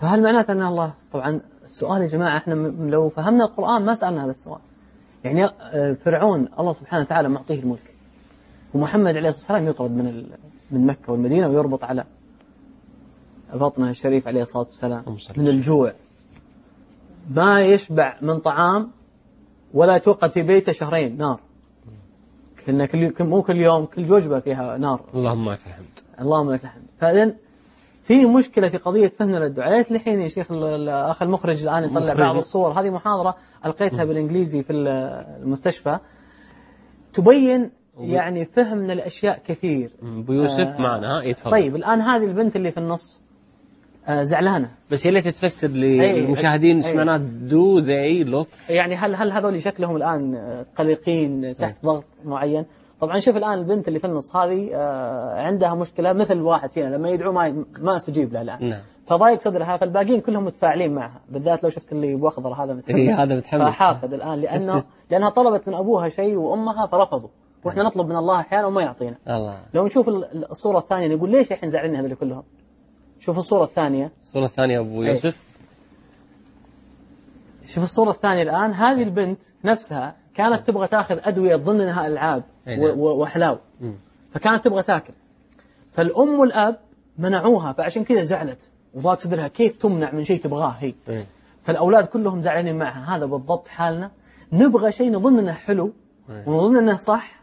فهل معناته أن الله طبعا السؤال يا جماعة إحنا لو فهمنا القرآن ما سألنا هذا السؤال. يعني آه، فرعون الله سبحانه وتعالى معطيه الملك. ومحمد عليه الصلاة والسلام يطرد من من مكة والمدينة ويربط على بطنه الشريف عليه الصلاة والسلام من الجوع. ما يشبع من طعام ولا توقد في بيته شهرين نار. كنا كل مو كل يوم كل وجبه فيها نار. اللهم لك الحمد. اللهم لك الحمد فإذن في مشكلة في قضية فهمنا للدعاء ليت الحين يا شيخ ال- الأخ المخرج الآن يطلع مخرج. بعض الصور هذه محاضرة ألقيتها بالإنجليزي في ال- المستشفى تبين يعني فهمنا لاشياء كثير أبو يوسف آه، معنا يتفضل طيب الآن هذه البنت اللي في النص آه، زعلانة بس يا ليت تفسر أي. للمشاهدين إيش. معناه do they look يعني هل هل هذول شكلهم الآن آه، قلقين تحت ضغط معين؟ طبعا شوف الآن البنت اللي في النص هذه آه، عندها مشكلة مثل واحد فينا لما يدعو ما ما استجيب له الآن. نعم. فضايق صدرها فالباقيين كلهم متفاعلين معها بالذات لو شفت اللي باخضر هذا متحمس. إيه، هذا متحمس. فحاقد الآن لأنه لأنها طلبت من أبوها شيء وأمها فرفضوا. وإحنا نطلب من الله أحيانا وما يعطينا. الله. لو نشوف ال- الصورة الثانية نقول ليش الحين زعلانين هذول كلهم؟ شوف الصورة الثانية. الصورة الثانية أبو. يوسف. شوف الصورة الثانية الآن. هذه البنت نفسها كانت تبغى تأخذ أدوية تظن أنها ألعاب. نعم. و- وحلاو مم. فكانت تبغى تاكل. فالأم والأب منعوها فعشان كذا زعلت. وضاق صدرها كيف تمنع من شيء تبغاه هي. فالأولاد كلهم زعلانين معها. هذا بالضبط حالنا. نبغى شيء نظن أنه حلو. ونظن أنه صح.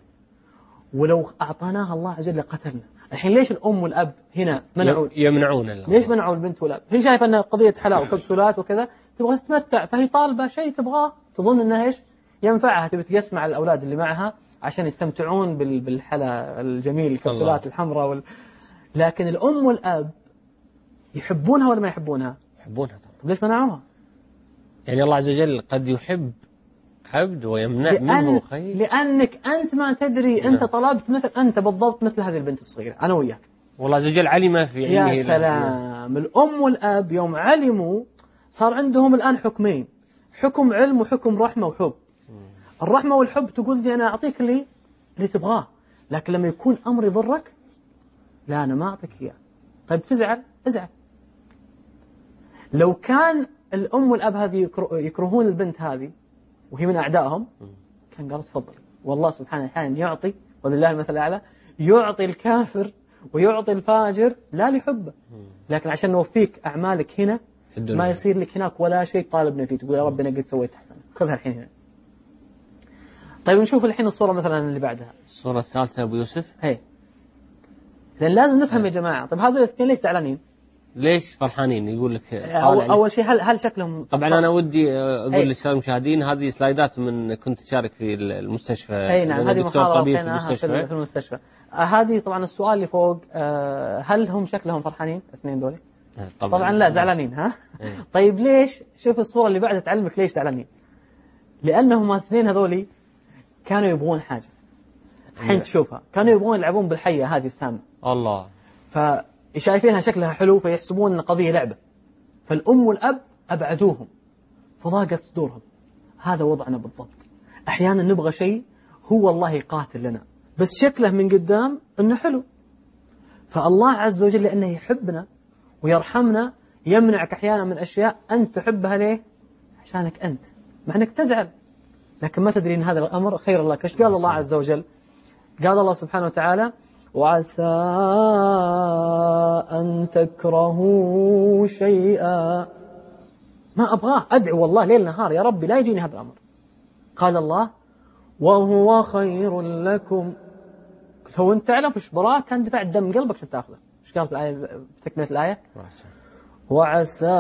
ولو أعطيناه الله عز وجل قتلنا. الحين ليش الأم والأب هنا منعوا يمنعون الله. ليش منعوا البنت والأب؟ هي شايفة إن قضية حلاوة وكبسولات وكذا تبغى تتمتع. فهي طالبة شيء تبغاه تظن إنه إيش؟ ينفعها. تبي تقسم على الأولاد اللي معها. عشان يستمتعون بال- بالحلا الجميل الكبسولات. الحمراء وال... لكن الأم والأب يحبونها ولا ما يحبونها؟ يحبونها طبعا طيب ليش منعوها؟ يعني الله عز وجل قد يحب عبد ويمنع منه لأن خير لأنك أنت ما تدري أنت نعم. طلبت مثل أنت بالضبط مثل هذه البنت الصغيرة أنا وياك والله عز وجل علم في علمه يا سلام الأم والأب يوم علموا صار عندهم الآن حكمين حكم علم وحكم رحمة وحب الرحمة والحب تقول لي أنا أعطيك اللي اللي تبغاه لكن لما يكون أمر يضرك لا أنا ما أعطيك إياه. طيب تزعل؟ ازعل. لو كان الأم والأب هذه يكره- يكرهون البنت هذه وهي من أعدائهم كان قالوا تفضل. والله سبحانه أحيانا يعطي ولله المثل الأعلى يعطي الكافر ويعطي الفاجر لا لحبه لكن عشان نوفيك أعمالك هنا. ما يصير لك هناك ولا شيء طالبنا فيه. تقول يا رب أنا قد سويت حسنة. خذها الحين هنا. طيب نشوف الحين الصورة مثلا اللي بعدها الصورة الثالثة أبو يوسف هي لأن لازم نفهم يا جماعة طيب هذول الاثنين ليش زعلانين؟ ليش فرحانين يقول لك أول, طالع أول شيء هل هل شكلهم طبعا أنا ودي أقول. للساده المشاهدين هذه سلايدات من كنت تشارك في المستشفى اي نعم هذه طبيب في المستشفى في المستشفى آه، هذه طبعا السؤال اللي فوق آه، هل هم شكلهم فرحانين الاثنين دول؟ طبعا طبعا لا زعلانين ها؟ إيه. طيب ليش؟ شوف الصورة اللي بعدها تعلمك ليش زعلانين. لأنهم الاثنين هذولي كانوا يبغون حاجة. الحين تشوفها، كانوا يبغون يلعبون بالحية هذه السامة. الله فشايفينها شكلها حلو فيحسبون إن قضية لعبة. فالأم والأب أبعدوهم. فضاقت صدورهم. هذا وضعنا بالضبط. أحيانا نبغى شيء هو الله يقاتل لنا. بس شكله من قدام إنه حلو. فالله عز وجل لأنه يحبنا ويرحمنا يمنعك أحيانا من أشياء أنت تحبها ليه؟ عشانك أنت مع أنك تزعل لكن ما تدري أن هذا الأمر خير لك إيش قال الله عز وجل؟ قال الله سبحانه وتعالى وعسى أن تكرهوا شيئا. ما أبغاه. أدعو والله ليل نهار يا ربي لا يجيني هذا الأمر. قال الله وهو خير لكم. لو أنت تعلم وش براه كان دفع الدم قلبك عشان تأخذه. إيش قال في الآية؟ تكملة الآية؟ وعسى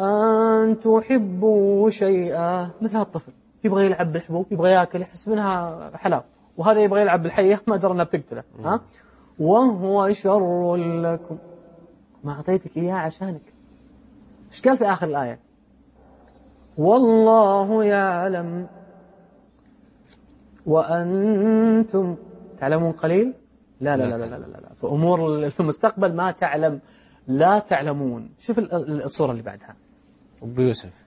أن تحبوا شيئا. مثل هالطفل يبغى يلعب بالحبوب يبغى ياكل يحس منها حلاوة. وهذا يبغى يلعب بالحية ما درى انها بتقتله ها؟ وهو شر لكم. ما أعطيتك إياه عشانك. إيش قال في آخر الآية؟ والله يعلم. وأنتم تعلمون قليل؟ لا لا لا لا لا, لا, لا. في أمور المستقبل ما تعلم. لا تعلمون. شوف ال- ال- الصورة اللي بعدها. أبو يوسف.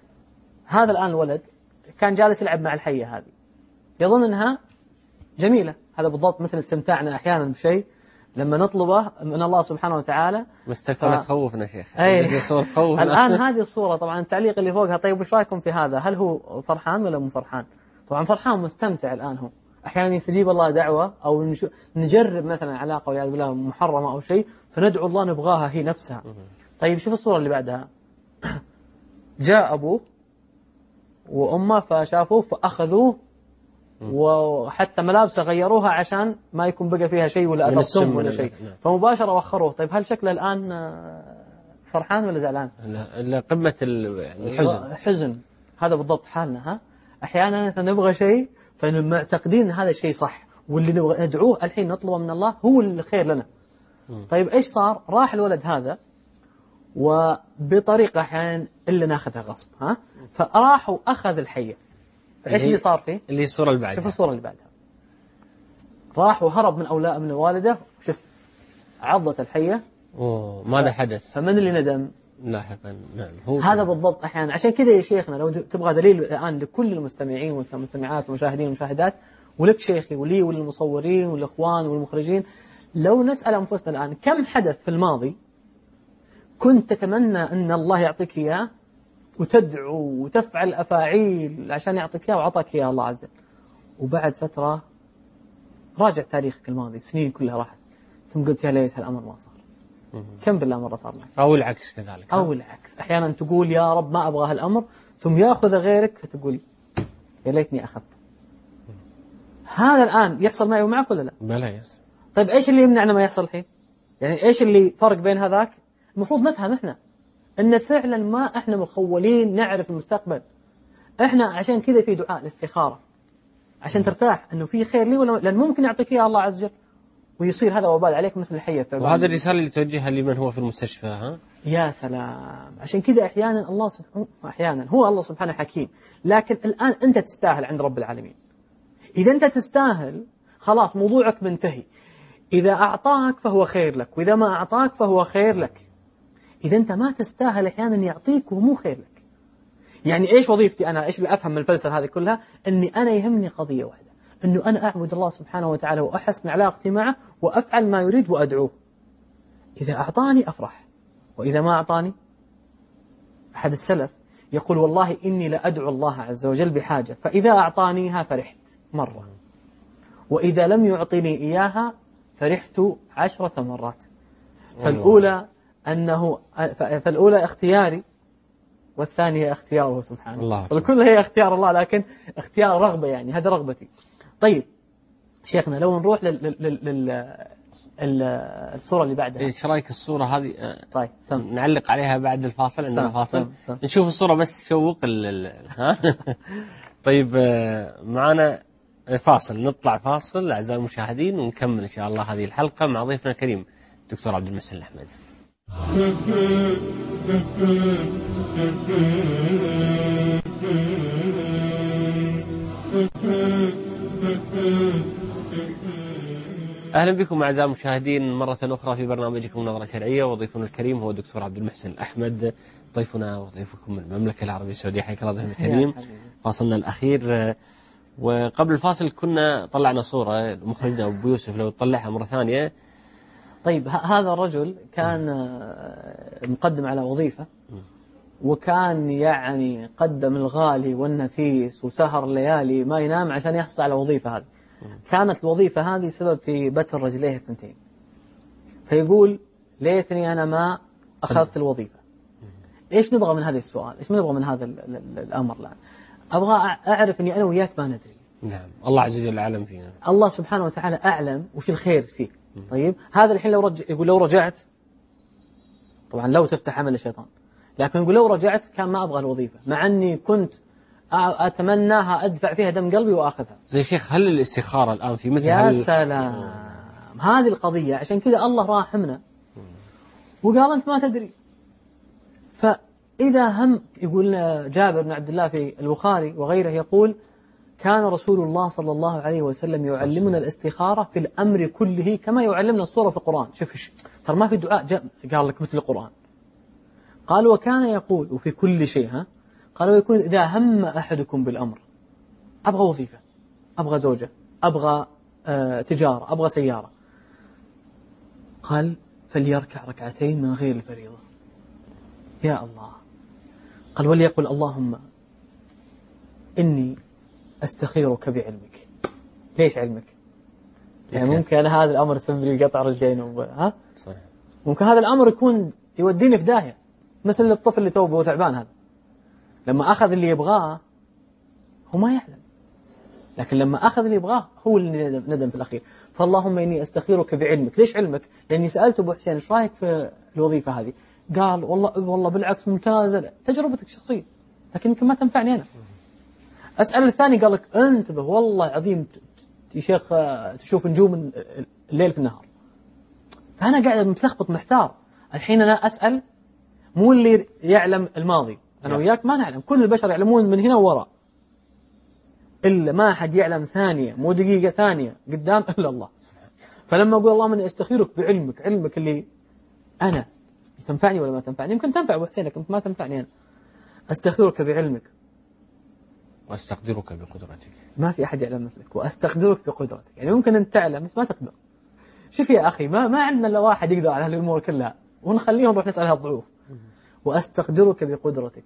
هذا الآن الولد كان جالس يلعب مع الحية هذه. يظن أنها جميلة. هذا بالضبط مثل استمتاعنا أحيانا بشيء. لما نطلبه من الله سبحانه وتعالى بس تكفى ف- تخوفنا شيخ. أي. تخوفنا؟ الآن هذه الصورة طبعا التعليق اللي فوقها. طيب وش رأيكم في هذا؟ هل هو فرحان ولا مو فرحان؟ طبعا فرحان مستمتع الآن هو. أحيانا يستجيب الله دعوة أو نجرب مثلا علاقة والعياذ بالله محرمة أو شيء فندعو الله نبغاها هي نفسها. طيب شوف الصورة اللي بعدها. جاء أبوه وأمه فشافوه فأخذوه وحتى ملابسه غيروها عشان ما يكون بقى فيها شيء ولا السم سم ولا شيء. نعم. فمباشرة وخروه. طيب هل شكله الآن آه، فرحان ولا زعلان؟ لا- قمة ال- يعني الحزن حزن. هذا بالضبط حالنا ها؟ أحيانا إحنا نبغى شيء فمعتقدين إن هذا الشيء صح واللي ندعوه الحين نطلبه من الله هو الخير لنا. طيب إيش صار؟ راح الولد هذا وبطريقة أحيانا إلا ناخذها غصب ها؟ فراح وأخذ الحية. إيش اللي صار فيه؟ اللي الصورة اللي بعدها. شوف الصورة اللي بعدها. راح وهرب من أولاد من والده. شوف عضت الحية. أوه ماذا حدث؟ فمن اللي ندم؟ لاحقا نعم هو هذا بالضبط أحيانا. عشان كذا يا شيخنا لو تبغى دليل الآن لكل المستمعين والمستمعات والمشاهدين والمشاهدات ولك شيخي ولي وللمصورين والإخوان والمخرجين لو نسأل أنفسنا الآن كم حدث في الماضي كنت تتمنى أن الله يعطيك إياه وتدعو وتفعل أفاعيل عشان يعطيك إياه واعطاك إياه الله عز وجل؟ وبعد فترة راجع تاريخك الماضي سنين كلها راحت ثم قلت يا ليت هالامر ما صار. كم بالله مرة صار معك أو العكس كذلك. أو العكس. أحيانا تقول يا رب ما أبغى هالأمر ثم يأخذ غيرك فتقول يا ليتني أخذت. هذا الآن يحصل معي ومعك ولا لا؟ بلا يس طيب إيش اللي يمنعنا ما يحصل الحين؟ يعني إيش اللي فرق بين هذاك؟ المفروض نفهم إحنا أن فعلا ما إحنا مخولين نعرف المستقبل. إحنا عشان كذا في دعاء الاستخارة عشان ترتاح أنه في خير لي ولا لأن ممكن يعطيك إياه الله عز وجل ويصير هذا وبال عليك مثل الثعبان. وهذا الرسالة اللي توجهها لمن هو في المستشفى ها؟ يا سلام. عشان كذا أحيانا الله سبحانه أحيانا هو الله سبحانه حكيم لكن الآن أنت تستاهل عند رب العالمين. إذا أنت تستاهل خلاص موضوعك منتهي. إذا أعطاك فهو خير لك وإذا ما أعطاك فهو خير لك. إذا أنت ما تستاهل أحيانا يعطيك وهو مو خير لك. يعني إيش وظيفتي أنا؟ إيش اللي أفهم من الفلسفة هذه كلها؟ أني أنا يهمني قضية واحدة. أنه أنا أعبد الله سبحانه وتعالى وأحسن علاقتي معه وأفعل ما يريد وأدعوه. إذا أعطاني أفرح وإذا ما أعطاني؟ أحد السلف يقول والله إني لأدعو الله عز وجل بحاجة فإذا أعطانيها فرحت مرة. وإذا لم يعطني إياها فرحت عشرة مرات. فالأولى أنه فالأولى اختياري والثانية اختياره سبحانه. الله أكبر. الكل هي اختيار الله لكن اختيار رغبة يعني هذا رغبتي. طيب شيخنا لو نروح لل, لل, الصورة اللي بعدها. إيش رأيك الصورة هذه؟ آه، طيب سم. نعلق عليها بعد الفاصل عندنا فاصل. سم- سم. نشوف الصورة بس تشوق ال- ها؟ طيب آه، معنا فاصل نطلع فاصل أعزائي المشاهدين ونكمل إن شاء الله هذه الحلقة مع ضيفنا الكريم دكتور عبد المحسن الأحمد. أهلا بكم أعزائي المشاهدين مرة أخرى في برنامجكم نظرة شرعية وضيفنا الكريم هو الدكتور عبد المحسن الأحمد. ضيفنا وضيفكم من المملكة العربية السعودية حياك الله ضيفنا الكريم. فاصلنا الأخير. آه، وقبل الفاصل كنا طلعنا صورة مخرجنا أبو يوسف لو تطلعها مرة ثانية. طيب هذا الرجل كان آه، مقدم على وظيفة. وكان يعني قدم الغالي والنفيس وسهر الليالي ما ينام عشان يحصل على الوظيفة هذه. كانت الوظيفة هذه سبب في بتر رجليه الثنتين فيقول ليتني أنا ما أخذت الوظيفة. إيش نبغى من هذا السؤال؟ إيش نبغى من هذا ال- ال- ال- الأمر الآن؟ أبغى أع- أعرف أني أنا وياك ما ندري. نعم. الله عز وجل أعلم فينا. الله سبحانه وتعالى أعلم وش الخير فيه. طيب؟ هذا الحين لو رجع يقول لو رجعت طبعا لو تفتح عمل الشيطان لكن يقول لو رجعت كان ما أبغى الوظيفة مع أني كنت أتمناها أدفع فيها دم قلبي وآخذها. زي شيخ هل الاستخارة الآن في مثل يا هال- سلام. هذه القضية عشان كذا الله راحمنا. وقال أنت ما تدري. فإذا هم يقول جابر بن عبد الله في البخاري وغيره يقول كان رسول الله صلى الله عليه وسلم يعلمنا الاستخارة في الأمر كله كما يعلمنا الصورة في القرآن. شوف ترى ما في دعاء جاء قال لك مثل القرآن. قال وكان يقول وفي كل شيء ها؟ قال ويكون إذا هم أحدكم بالأمر أبغى وظيفة أبغى زوجة أبغى آه تجارة أبغى سيارة. قال فليركع ركعتين من غير الفريضة. يا الله. قال وليقل اللهم إني أستخيرك بعلمك. ليش علمك؟ يعني. ممكن هذا الأمر يسبب لي قطع رجلين ها؟ صحيح. ممكن هذا الأمر يكون يوديني في داهية. مثل الطفل اللي توه تعبان هذا. لما أخذ اللي يبغاه هو ما يعلم. لكن لما أخذ اللي يبغاه هو اللي ندم, ندم في الأخير. فاللهم إني أستخيرك بعلمك. ليش علمك؟ لأني سألت أبو حسين إيش رأيك في الوظيفة هذه؟ قال والله والله بالعكس ممتازة. تجربتك الشخصية لكن يمكن ما تنفعني أنا. أسأل الثاني قال لك انتبه والله عظيم يا شيخ آه، تشوف نجوم الليل في النهار. فأنا قاعد متلخبط محتار. الحين أنا أسأل مو اللي يعلم الماضي. أنا نعم. وياك ما نعلم. كل البشر يعلمون من هنا ووراء. إلا ما أحد يعلم ثانية مو دقيقة ثانية قدام إلا الله. فلما أقول اللهم إني أستخيرك بعلمك علمك اللي أنا تنفعني ولا ما تنفعني؟ يمكن تنفع أبو حسين لكن ما تنفعني أنا. أستخيرك بعلمك. وأستقدرك بقدرتك. ما في أحد يعلم مثلك وأستقدرك بقدرتك. يعني ممكن أن تعلم بس ما تقدر. شوف يا أخي ما ما عندنا إلا واحد يقدر على هالأمور كلها. ونخليهم نروح نسأل هالضعوف وأستقدرك بقدرتك.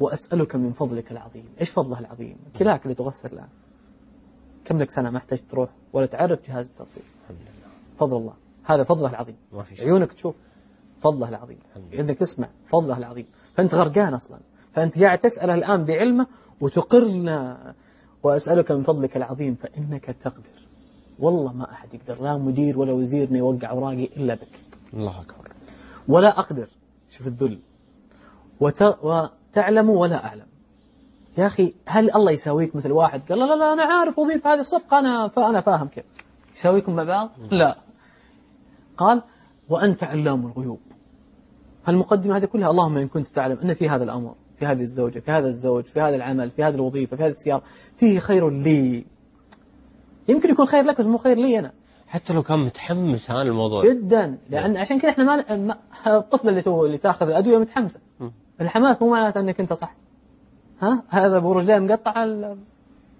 وأسألك من فضلك العظيم. إيش فضله العظيم؟ كلاك اللي تغسل الآن. كم لك سنة ما احتاج تروح؟ ولا تعرف جهاز التغسيل. فضل الله. هذا فضله العظيم. ما في شيء. عيونك تشوف. فضله العظيم. إذنك تسمع فضله العظيم. فأنت غرقان أصلا. فأنت قاعد تسأله الآن بعلمه وتقرنا وأسألك من فضلك العظيم فإنك تقدر. والله ما أحد يقدر لا مدير ولا وزير يوقع أوراقي إلا بك. الله أكبر. ولا أقدر. شوف الذل. وت... وتعلم ولا أعلم. يا أخي هل الله يساويك مثل واحد؟ قال لا لا, لا أنا عارف وظيفة هذه الصفقة أنا فأنا فاهم كيف. يساويكم مع بعض؟ لا. قال وأنت علام الغيوب. المقدمة هذه كلها اللهم إن كنت تعلم أن في هذا الأمر في هذه الزوجة في هذا الزوج في هذا العمل في هذه الوظيفة في هذه السيارة فيه خير لي. يمكن يكون خير لك بس مو خير لي أنا. حتى لو كان متحمس عن الموضوع. جدا. لأن عشان كذا إحنا ما ما- الطفلة اللي تو اللي تأخذ الأدوية متحمسة. م. الحماس مو معناته أنك أنت صح. ها؟ هذا أبو رجلين مقطع ال-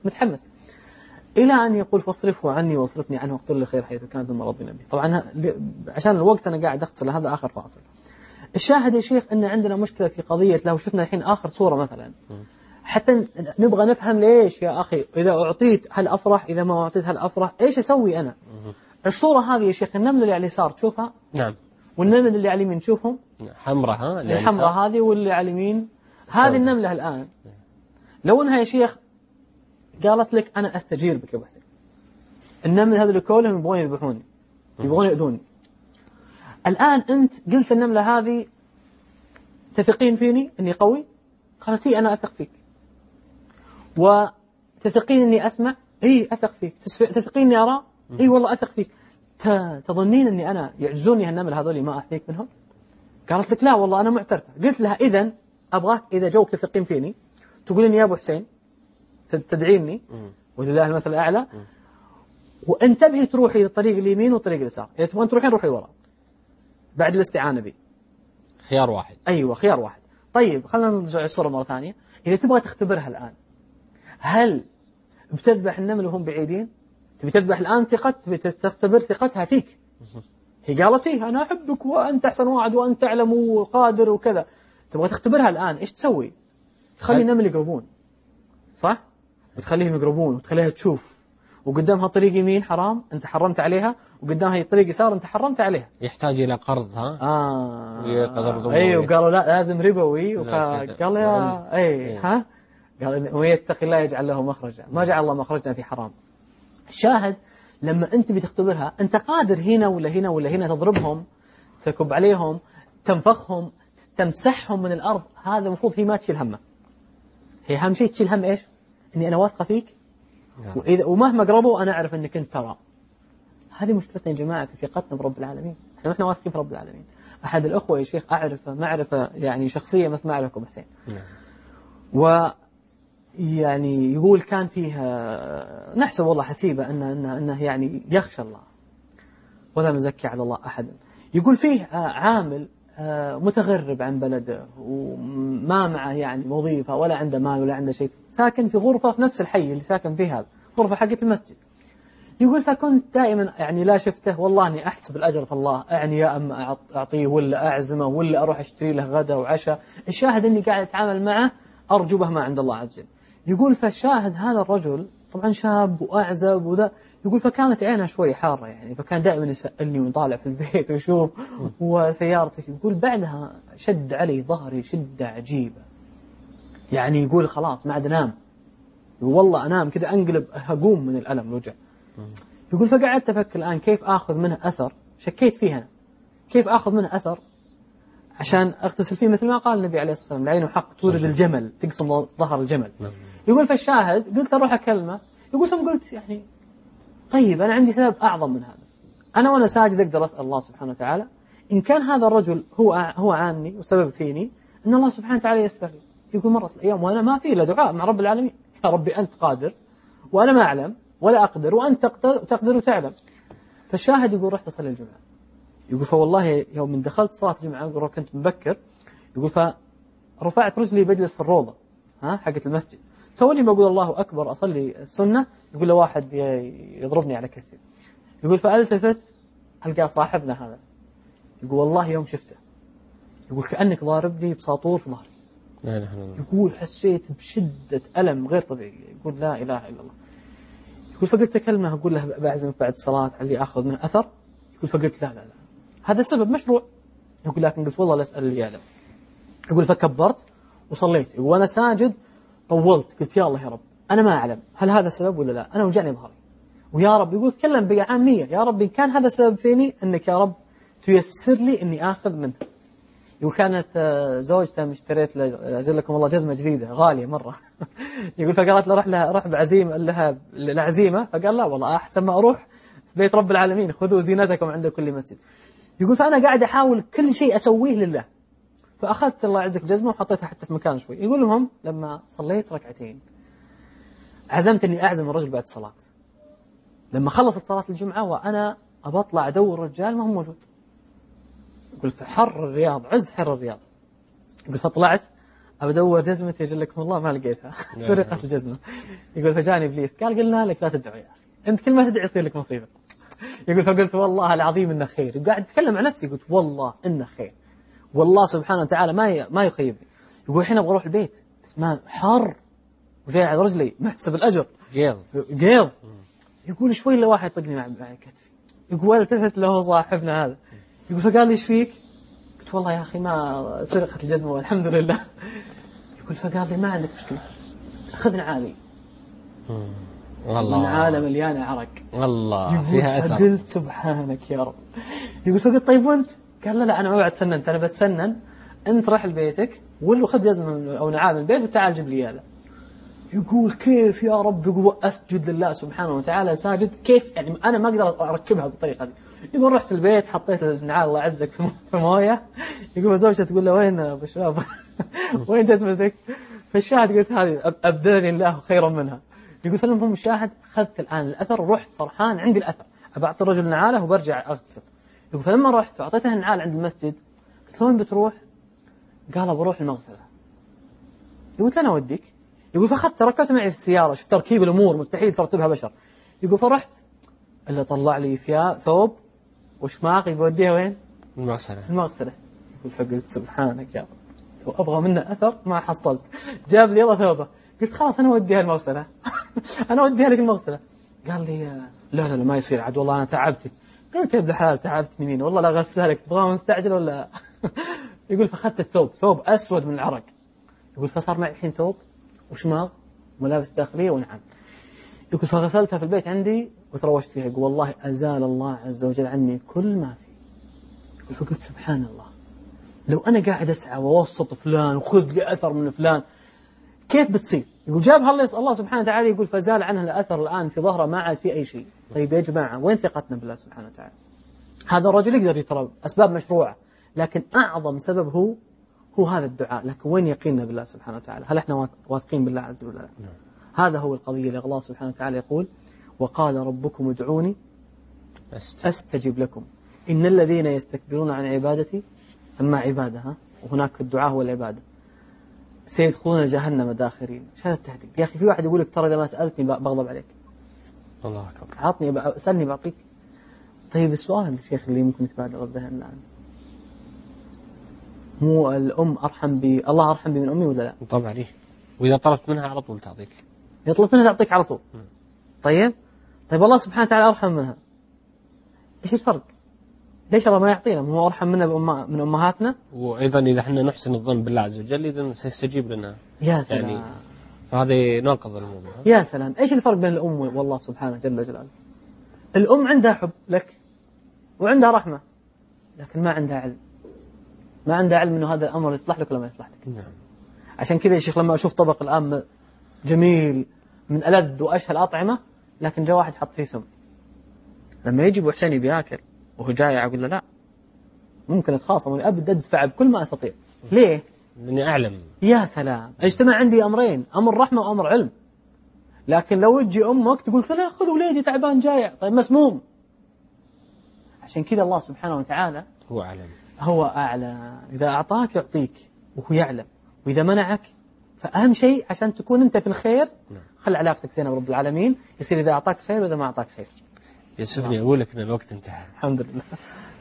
متحمس. إلى أن يقول فاصرفه عني واصرفني عنه واقتل لي خير حيث كان ثم ربنا به طبعا عشان الوقت أنا قاعد أختصر هذا آخر فاصل. الشاهد يا شيخ أن عندنا مشكلة في قضية لو شفنا الحين آخر صورة مثلا. حتى نبغى نفهم ليش يا أخي إذا أعطيت هل أفرح إذا ما أعطيت هل أفرح إيش أسوي أنا؟ الصورة هذه يا شيخ النملة اللي على اليسار تشوفها؟ نعم. والنملة اللي على اليمين تشوفهم؟ حمراء ها الحمراء. هذه واللي على اليمين. هذه النملة الآن. لو أنها يا شيخ قالت لك أنا أستجير بك يا أبو حسين. النمل هذول كلهم يبغون يذبحوني. يبغون يؤذوني. الآن أنت قلت النملة هذه تثقين فيني أني قوي؟ قالت لي أنا أثق فيك. وتثقين أني أسمع؟ إي أثق فيك. تثقين أني أرى؟ إي والله أثق فيك. تظنين أني أنا يعجزوني هالنمل هذول ما أحميك منهم؟ قالت لك لا والله أنا معترفة. قلت لها إذا أبغاك إذا جوك تثقين فيني تقولين يا أبو حسين تدعيني. ولله المثل الأعلى. وانتبهي تروحي للطريق اليمين والطريق اليسار. إذا تبغين تروحين روحي ورا بعد الاستعانة بي. خيار واحد. أيوة خيار واحد. طيب خلينا نرجع الصورة مرة ثانية. إذا تبغى تختبرها الآن هل بتذبح النمل وهم بعيدين؟ تبي تذبح الآن ثقة؟ تبي تختبر ثقتها فيك. هي قالت إيه أنا أحبك وأنت أحسن واحد وأنت تعلم وقادر وكذا. تبغى تختبرها الآن إيش تسوي؟ تخلي النمل يقربون صح؟ وتخليهم يقربون وتخليها تشوف وقدامها طريق يمين حرام أنت حرمت عليها وقدامها طريق يسار أنت حرمت عليها. يحتاج إلى قرض ها؟ آه. ويقدر ضموري. أيوه قالوا لا لازم ربوي. فقال يا اي إيه. ها؟ قال ويتقي الله يجعل له مخرجا. ما جعل الله مخرجا في حرام. الشاهد لما انت بتختبرها انت قادر هنا ولا هنا ولا هنا تضربهم تكب عليهم تنفخهم تمسحهم من الأرض؟ هذا المفروض هي ما تشيل همه. هي أهم شيء تشيل هم إيش؟ إني أنا واثقة فيك نعم. واذا ومهما قربوا أنا أعرف أنك أنت ترى. هذه مشكلتنا يا جماعة في ثقتنا برب العالمين. إحنا ما إحنا واثقين في رب العالمين. أحد الأخوة يا شيخ اعرفه معرفة يعني شخصية مثل ما أعرفكم حسين. نعم. و يعني يقول كان فيها نحسب والله حسيبة انه انه أنه يعني يخشى الله. ولا نزكي على الله أحدا. يقول فيه عامل متغرب عن بلده وما معه يعني وظيفة ولا عنده مال ولا عنده شيء. ساكن في غرفة في نفس الحي اللي ساكن فيه هذا. غرفة حقت المسجد. يقول فكنت دائما يعني لا شفته. والله أني أحسب الأجر في الله. يعني يا اما أعطيه ولا أعزمه ولا أروح أشتري له غدا وعشاء. الشاهد أني قاعد أتعامل معه أرجو به ما عند الله عز وجل. يقول فالشاهد هذا الرجل طبعا شاب وأعزب وذا. يقول فكانت عينه شوي حارة يعني فكان دائما يسألني ونطالع في البيت ويشوف وسيارتك يقول بعدها شد علي ظهري شدة عجيبة. يعني يقول خلاص ما عاد أنام. والله أنام كذا أنقلب اقوم من الألم الوجع يقول فقعدت أفكر الآن كيف آخذ منه أثر؟ شكيت فيه أنا. كيف آخذ منه أثر؟ عشان أغتسل فيه مثل ما قال النبي عليه الصلاة والسلام العين حق تورد الجمل تقسم ظهر الجمل. يقول فالشاهد قلت أروح أكلمه. يقول ثم قلت يعني طيب أنا عندي سبب أعظم من هذا. أنا وأنا ساجد أقدر أسأل الله سبحانه وتعالى إن كان هذا الرجل هو هو عاني وسبب فيني إن الله سبحانه وتعالى يستر لي. يقول مرت الأيام وأنا ما في إلا دعاء مع رب العالمين. يا ربي أنت قادر وأنا ما أعلم ولا أقدر وأنت تقدر, وتعلم. فالشاهد يقول رحت أصلي الجمعة. يقول فوالله يوم من دخلت صلاة الجمعة يقول كنت مبكر. يقول فرفعت رجلي بجلس في الروضة ها حقت المسجد. توني بقول الله أكبر أصلي السنة يقول له واحد يضربني على كتفي. يقول فألتفت ألقى صاحبنا هذا. يقول والله يوم شفته. يقول كأنك ضاربني بساطور في ظهري. يقول حسيت بشدة ألم غير طبيعي. يقول لا إله إلا الله. يقول فقلت كلمة أقول له بعزمك بعد الصلاة علي أخذ منه أثر. يقول فقلت لا لا لا. هذا سبب مشروع. يقول لكن قلت والله لا أسأل اللي يعلم يقول فكبرت وصليت. يقول وأنا ساجد طولت قلت يا الله يا رب أنا ما أعلم هل هذا سبب ولا لا؟ أنا وجعني ظهري. ويا رب يقول تكلم بعاميه يا رب إن كان هذا سبب فيني إنك يا رب تيسر لي إني آخذ منه. يقول كانت آه، زوجته اشتريت لكم الله جزمة جديدة غالية مرة. يقول فقالت له روح لها روح بعزيمة لها العزيمه فقال لا والله أحسن ما أروح في بيت رب العالمين خذوا زينتكم عند كل مسجد. يقول فأنا قاعد أحاول كل شيء أسويه لله. فأخذت الله يعزك جزمه وحطيتها حتى في مكان شوي. يقول لهم لما صليت ركعتين عزمت إني أعزم الرجل بعد الصلاة. لما خلصت صلاه الجمعة وأنا ابى اطلع أدور رجال ما هو موجود. يقول في حر الرياض عز حر الرياض. يقول فطلعت أدور جزمتي اجلكم الله ما لقيتها. سرقت الجزمة. يقول فجاني إبليس. قال قلنا لك لا تدعو يا أخي أنت كل ما تدعي يصير لك مصيبة. يقول فقلت والله العظيم إنه خير. قاعد أتكلم عن نفسي قلت والله إنه خير. والله سبحانه وتعالى ما ما يخيبني يقول الحين أبغى أروح البيت. بس ما حر. وجاي على رجلي محتسب الأجر. قيض قيض يقول شوي الا واحد يطقني مع مع كتفي؟ يقول التفت له صاحبنا هذا؟ يقول فقال لي إيش فيك؟ قلت والله يا أخي ما سرقت الجزمة والحمد لله. يقول فقال لي ما عندك مشكلة. خذ عالي والله. العالم مليانه عرق. والله فيها أثر. فقلت سبحانك يا رب. يقول فقلت طيب وأنت؟ قال لا لا أنا ما بعد سننت أنا بتسنن أنت رح لبيتك ولا خذ جزمه أو نعال من البيت وتعال جيب لي هذا يقول كيف يا رب؟ يقول اسجد لله سبحانه وتعالى ساجد. كيف؟ يعني أنا ما أقدر أركبها بالطريقة دي يقول رحت البيت حطيت النعال الله يعزك في مويه. يقول زوجته تقول له وين أبو شباب وين جزمتك؟ فالشاهد قلت هذه ابدلني الله خيرا منها. يقول فالمهم الشاهد اخذت الآن الأثر ورحت فرحان عندي الأثر. ابى اعطي الرجل نعاله وبرجع اغتسل يقول فلما رحت واعطيته النعال عند المسجد قلت له وين بتروح؟ قال بروح المغسلة. قلت أنا أوديك. يقول فأخذت ركبت معي في السيارة شفت تركيب الأمور مستحيل ترتبها بشر. يقول فرحت. إلا طلع لي ثياب ثوب وشماغ بوديها وين؟ المغسلة. المغسلة. يقول فقلت سبحانك يا رب. لو أبغى منه أثر ما حصلت. جاب لي يلا ثوبه. قلت خلاص أنا أوديها المغسلة. أنا أوديها لك المغسلة. قال لي لا لا لا ما يصير عاد والله أنا تعبتك قلت يا ابن الحلال تعبت منين؟ والله لا غسلها لك تبغاها مستعجل ولا؟ يقول فأخذت الثوب ثوب أسود من العرق. يقول فصار معي الحين ثوب وشماغ وملابس داخلية ونعم. يقول فغسلتها في البيت عندي وتروشت فيها. يقول والله أزال الله عز وجل عني كل ما في يقول فقلت سبحان الله. لو أنا قاعد أسعى وأوسط فلان وخذ لي أثر من فلان كيف بتصير؟ يقول جابها الله الله سبحانه وتعالى يقول فزال عنها الأثر الآن في ظهره ما عاد في أي شيء. طيب يا جماعة وين ثقتنا بالله سبحانه وتعالى؟ هذا الرجل يقدر يترى أسباب مشروعة لكن أعظم سبب هو هو هذا الدعاء، لكن وين يقيننا بالله سبحانه وتعالى؟ هل إحنا واثقين بالله عز وجل؟ نعم. هذا هو القضية اللي الله سبحانه وتعالى يقول: وقال ربكم ادعوني أستجب لكم إن الذين يستكبرون عن عبادتي سمى عبادة ها؟ وهناك الدعاء هو العبادة. سيدخلون جهنم داخرين هذا التهديد يا أخي في واحد يقول لك ترى إذا ما سألتني بغضب عليك الله أكبر. عطني سألني بعطيك. طيب السؤال يا شيخ اللي ممكن يتبادر الذهن الآن مو الأم أرحم بي الله أرحم بي من أمي ولا لا؟ طبعا إيه. وإذا طلبت منها على طول تعطيك. إذا طلبت منها تعطيك على طول. طيب؟ طيب الله سبحانه وتعالى أرحم منها. إيش الفرق؟ ليش الله ما يعطينا؟ هو أرحم منا من أمهاتنا؟ وأيضا إذا إحنا نحسن الظن بالله عز وجل إذا سيستجيب لنا. يا سلام. يعني فهذا يناقض الموضوع. يا سلام. إيش الفرق بين الأم والله سبحانه جل جلاله؟ الأم عندها حب لك وعندها رحمة لكن ما عندها علم. ما عندها علم إنه هذا الأمر يصلح لك ولا ما يصلح لك. نعم. عشان كذا يا شيخ لما أشوف طبق الآن جميل من ألذ واشهى الاطعمه لكن جاء واحد حط فيه سم. لما يجي أبو حسين بياكل وهو جايع أقول له لا ممكن أتخاصم ابدا ادفع بكل ما أستطيع. ليه؟ لأني أعلم. يا سلام. اجتمع عندي أمرين أمر رحمة وأمر علم. لكن لو تجي أمك تقول لا خذ وليدي تعبان جايع طيب مسموم. عشان كذا الله سبحانه وتعالى هو أعلم. هو أعلم. إذا أعطاك يعطيك وهو يعلم. وإذا منعك فأهم شيء عشان تكون أنت في الخير نعم. خل علاقتك زينة برب العالمين. يصير إذا أعطاك خير وإذا ما أعطاك خير. يسفني أقول لك إن الوقت انتهى. الحمد لله.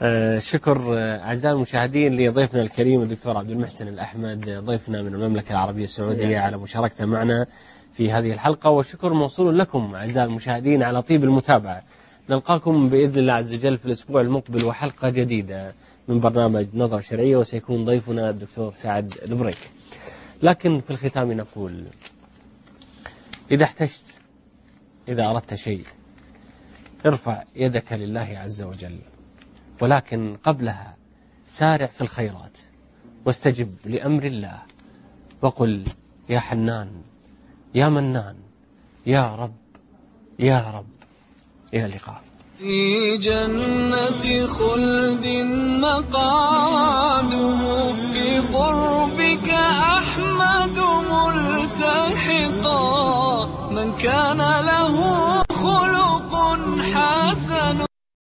آه، شكر آه، أعزائي المشاهدين لضيفنا الكريم الدكتور عبد المحسن الأحمد آه، ضيفنا من المملكة العربية السعودية على مشاركته معنا في هذه الحلقة. والشكر موصول لكم أعزائي المشاهدين على طيب المتابعة. نلقاكم بإذن الله عز وجل في الأسبوع المقبل وحلقة جديدة من برنامج نظرة شرعية وسيكون ضيفنا الدكتور سعد البريك. لكن في الختام نقول إذا احتجت إذا أردت شيء ارفع يدك لله عز وجل. ولكن قبلها سارع في الخيرات. واستجب لأمر الله. وقل يا حنان يا منان يا رب يا رب. إلى اللقاء. في جنة خلد مقعده في قربك أحمد ملتحقا. من كان له خلق حسن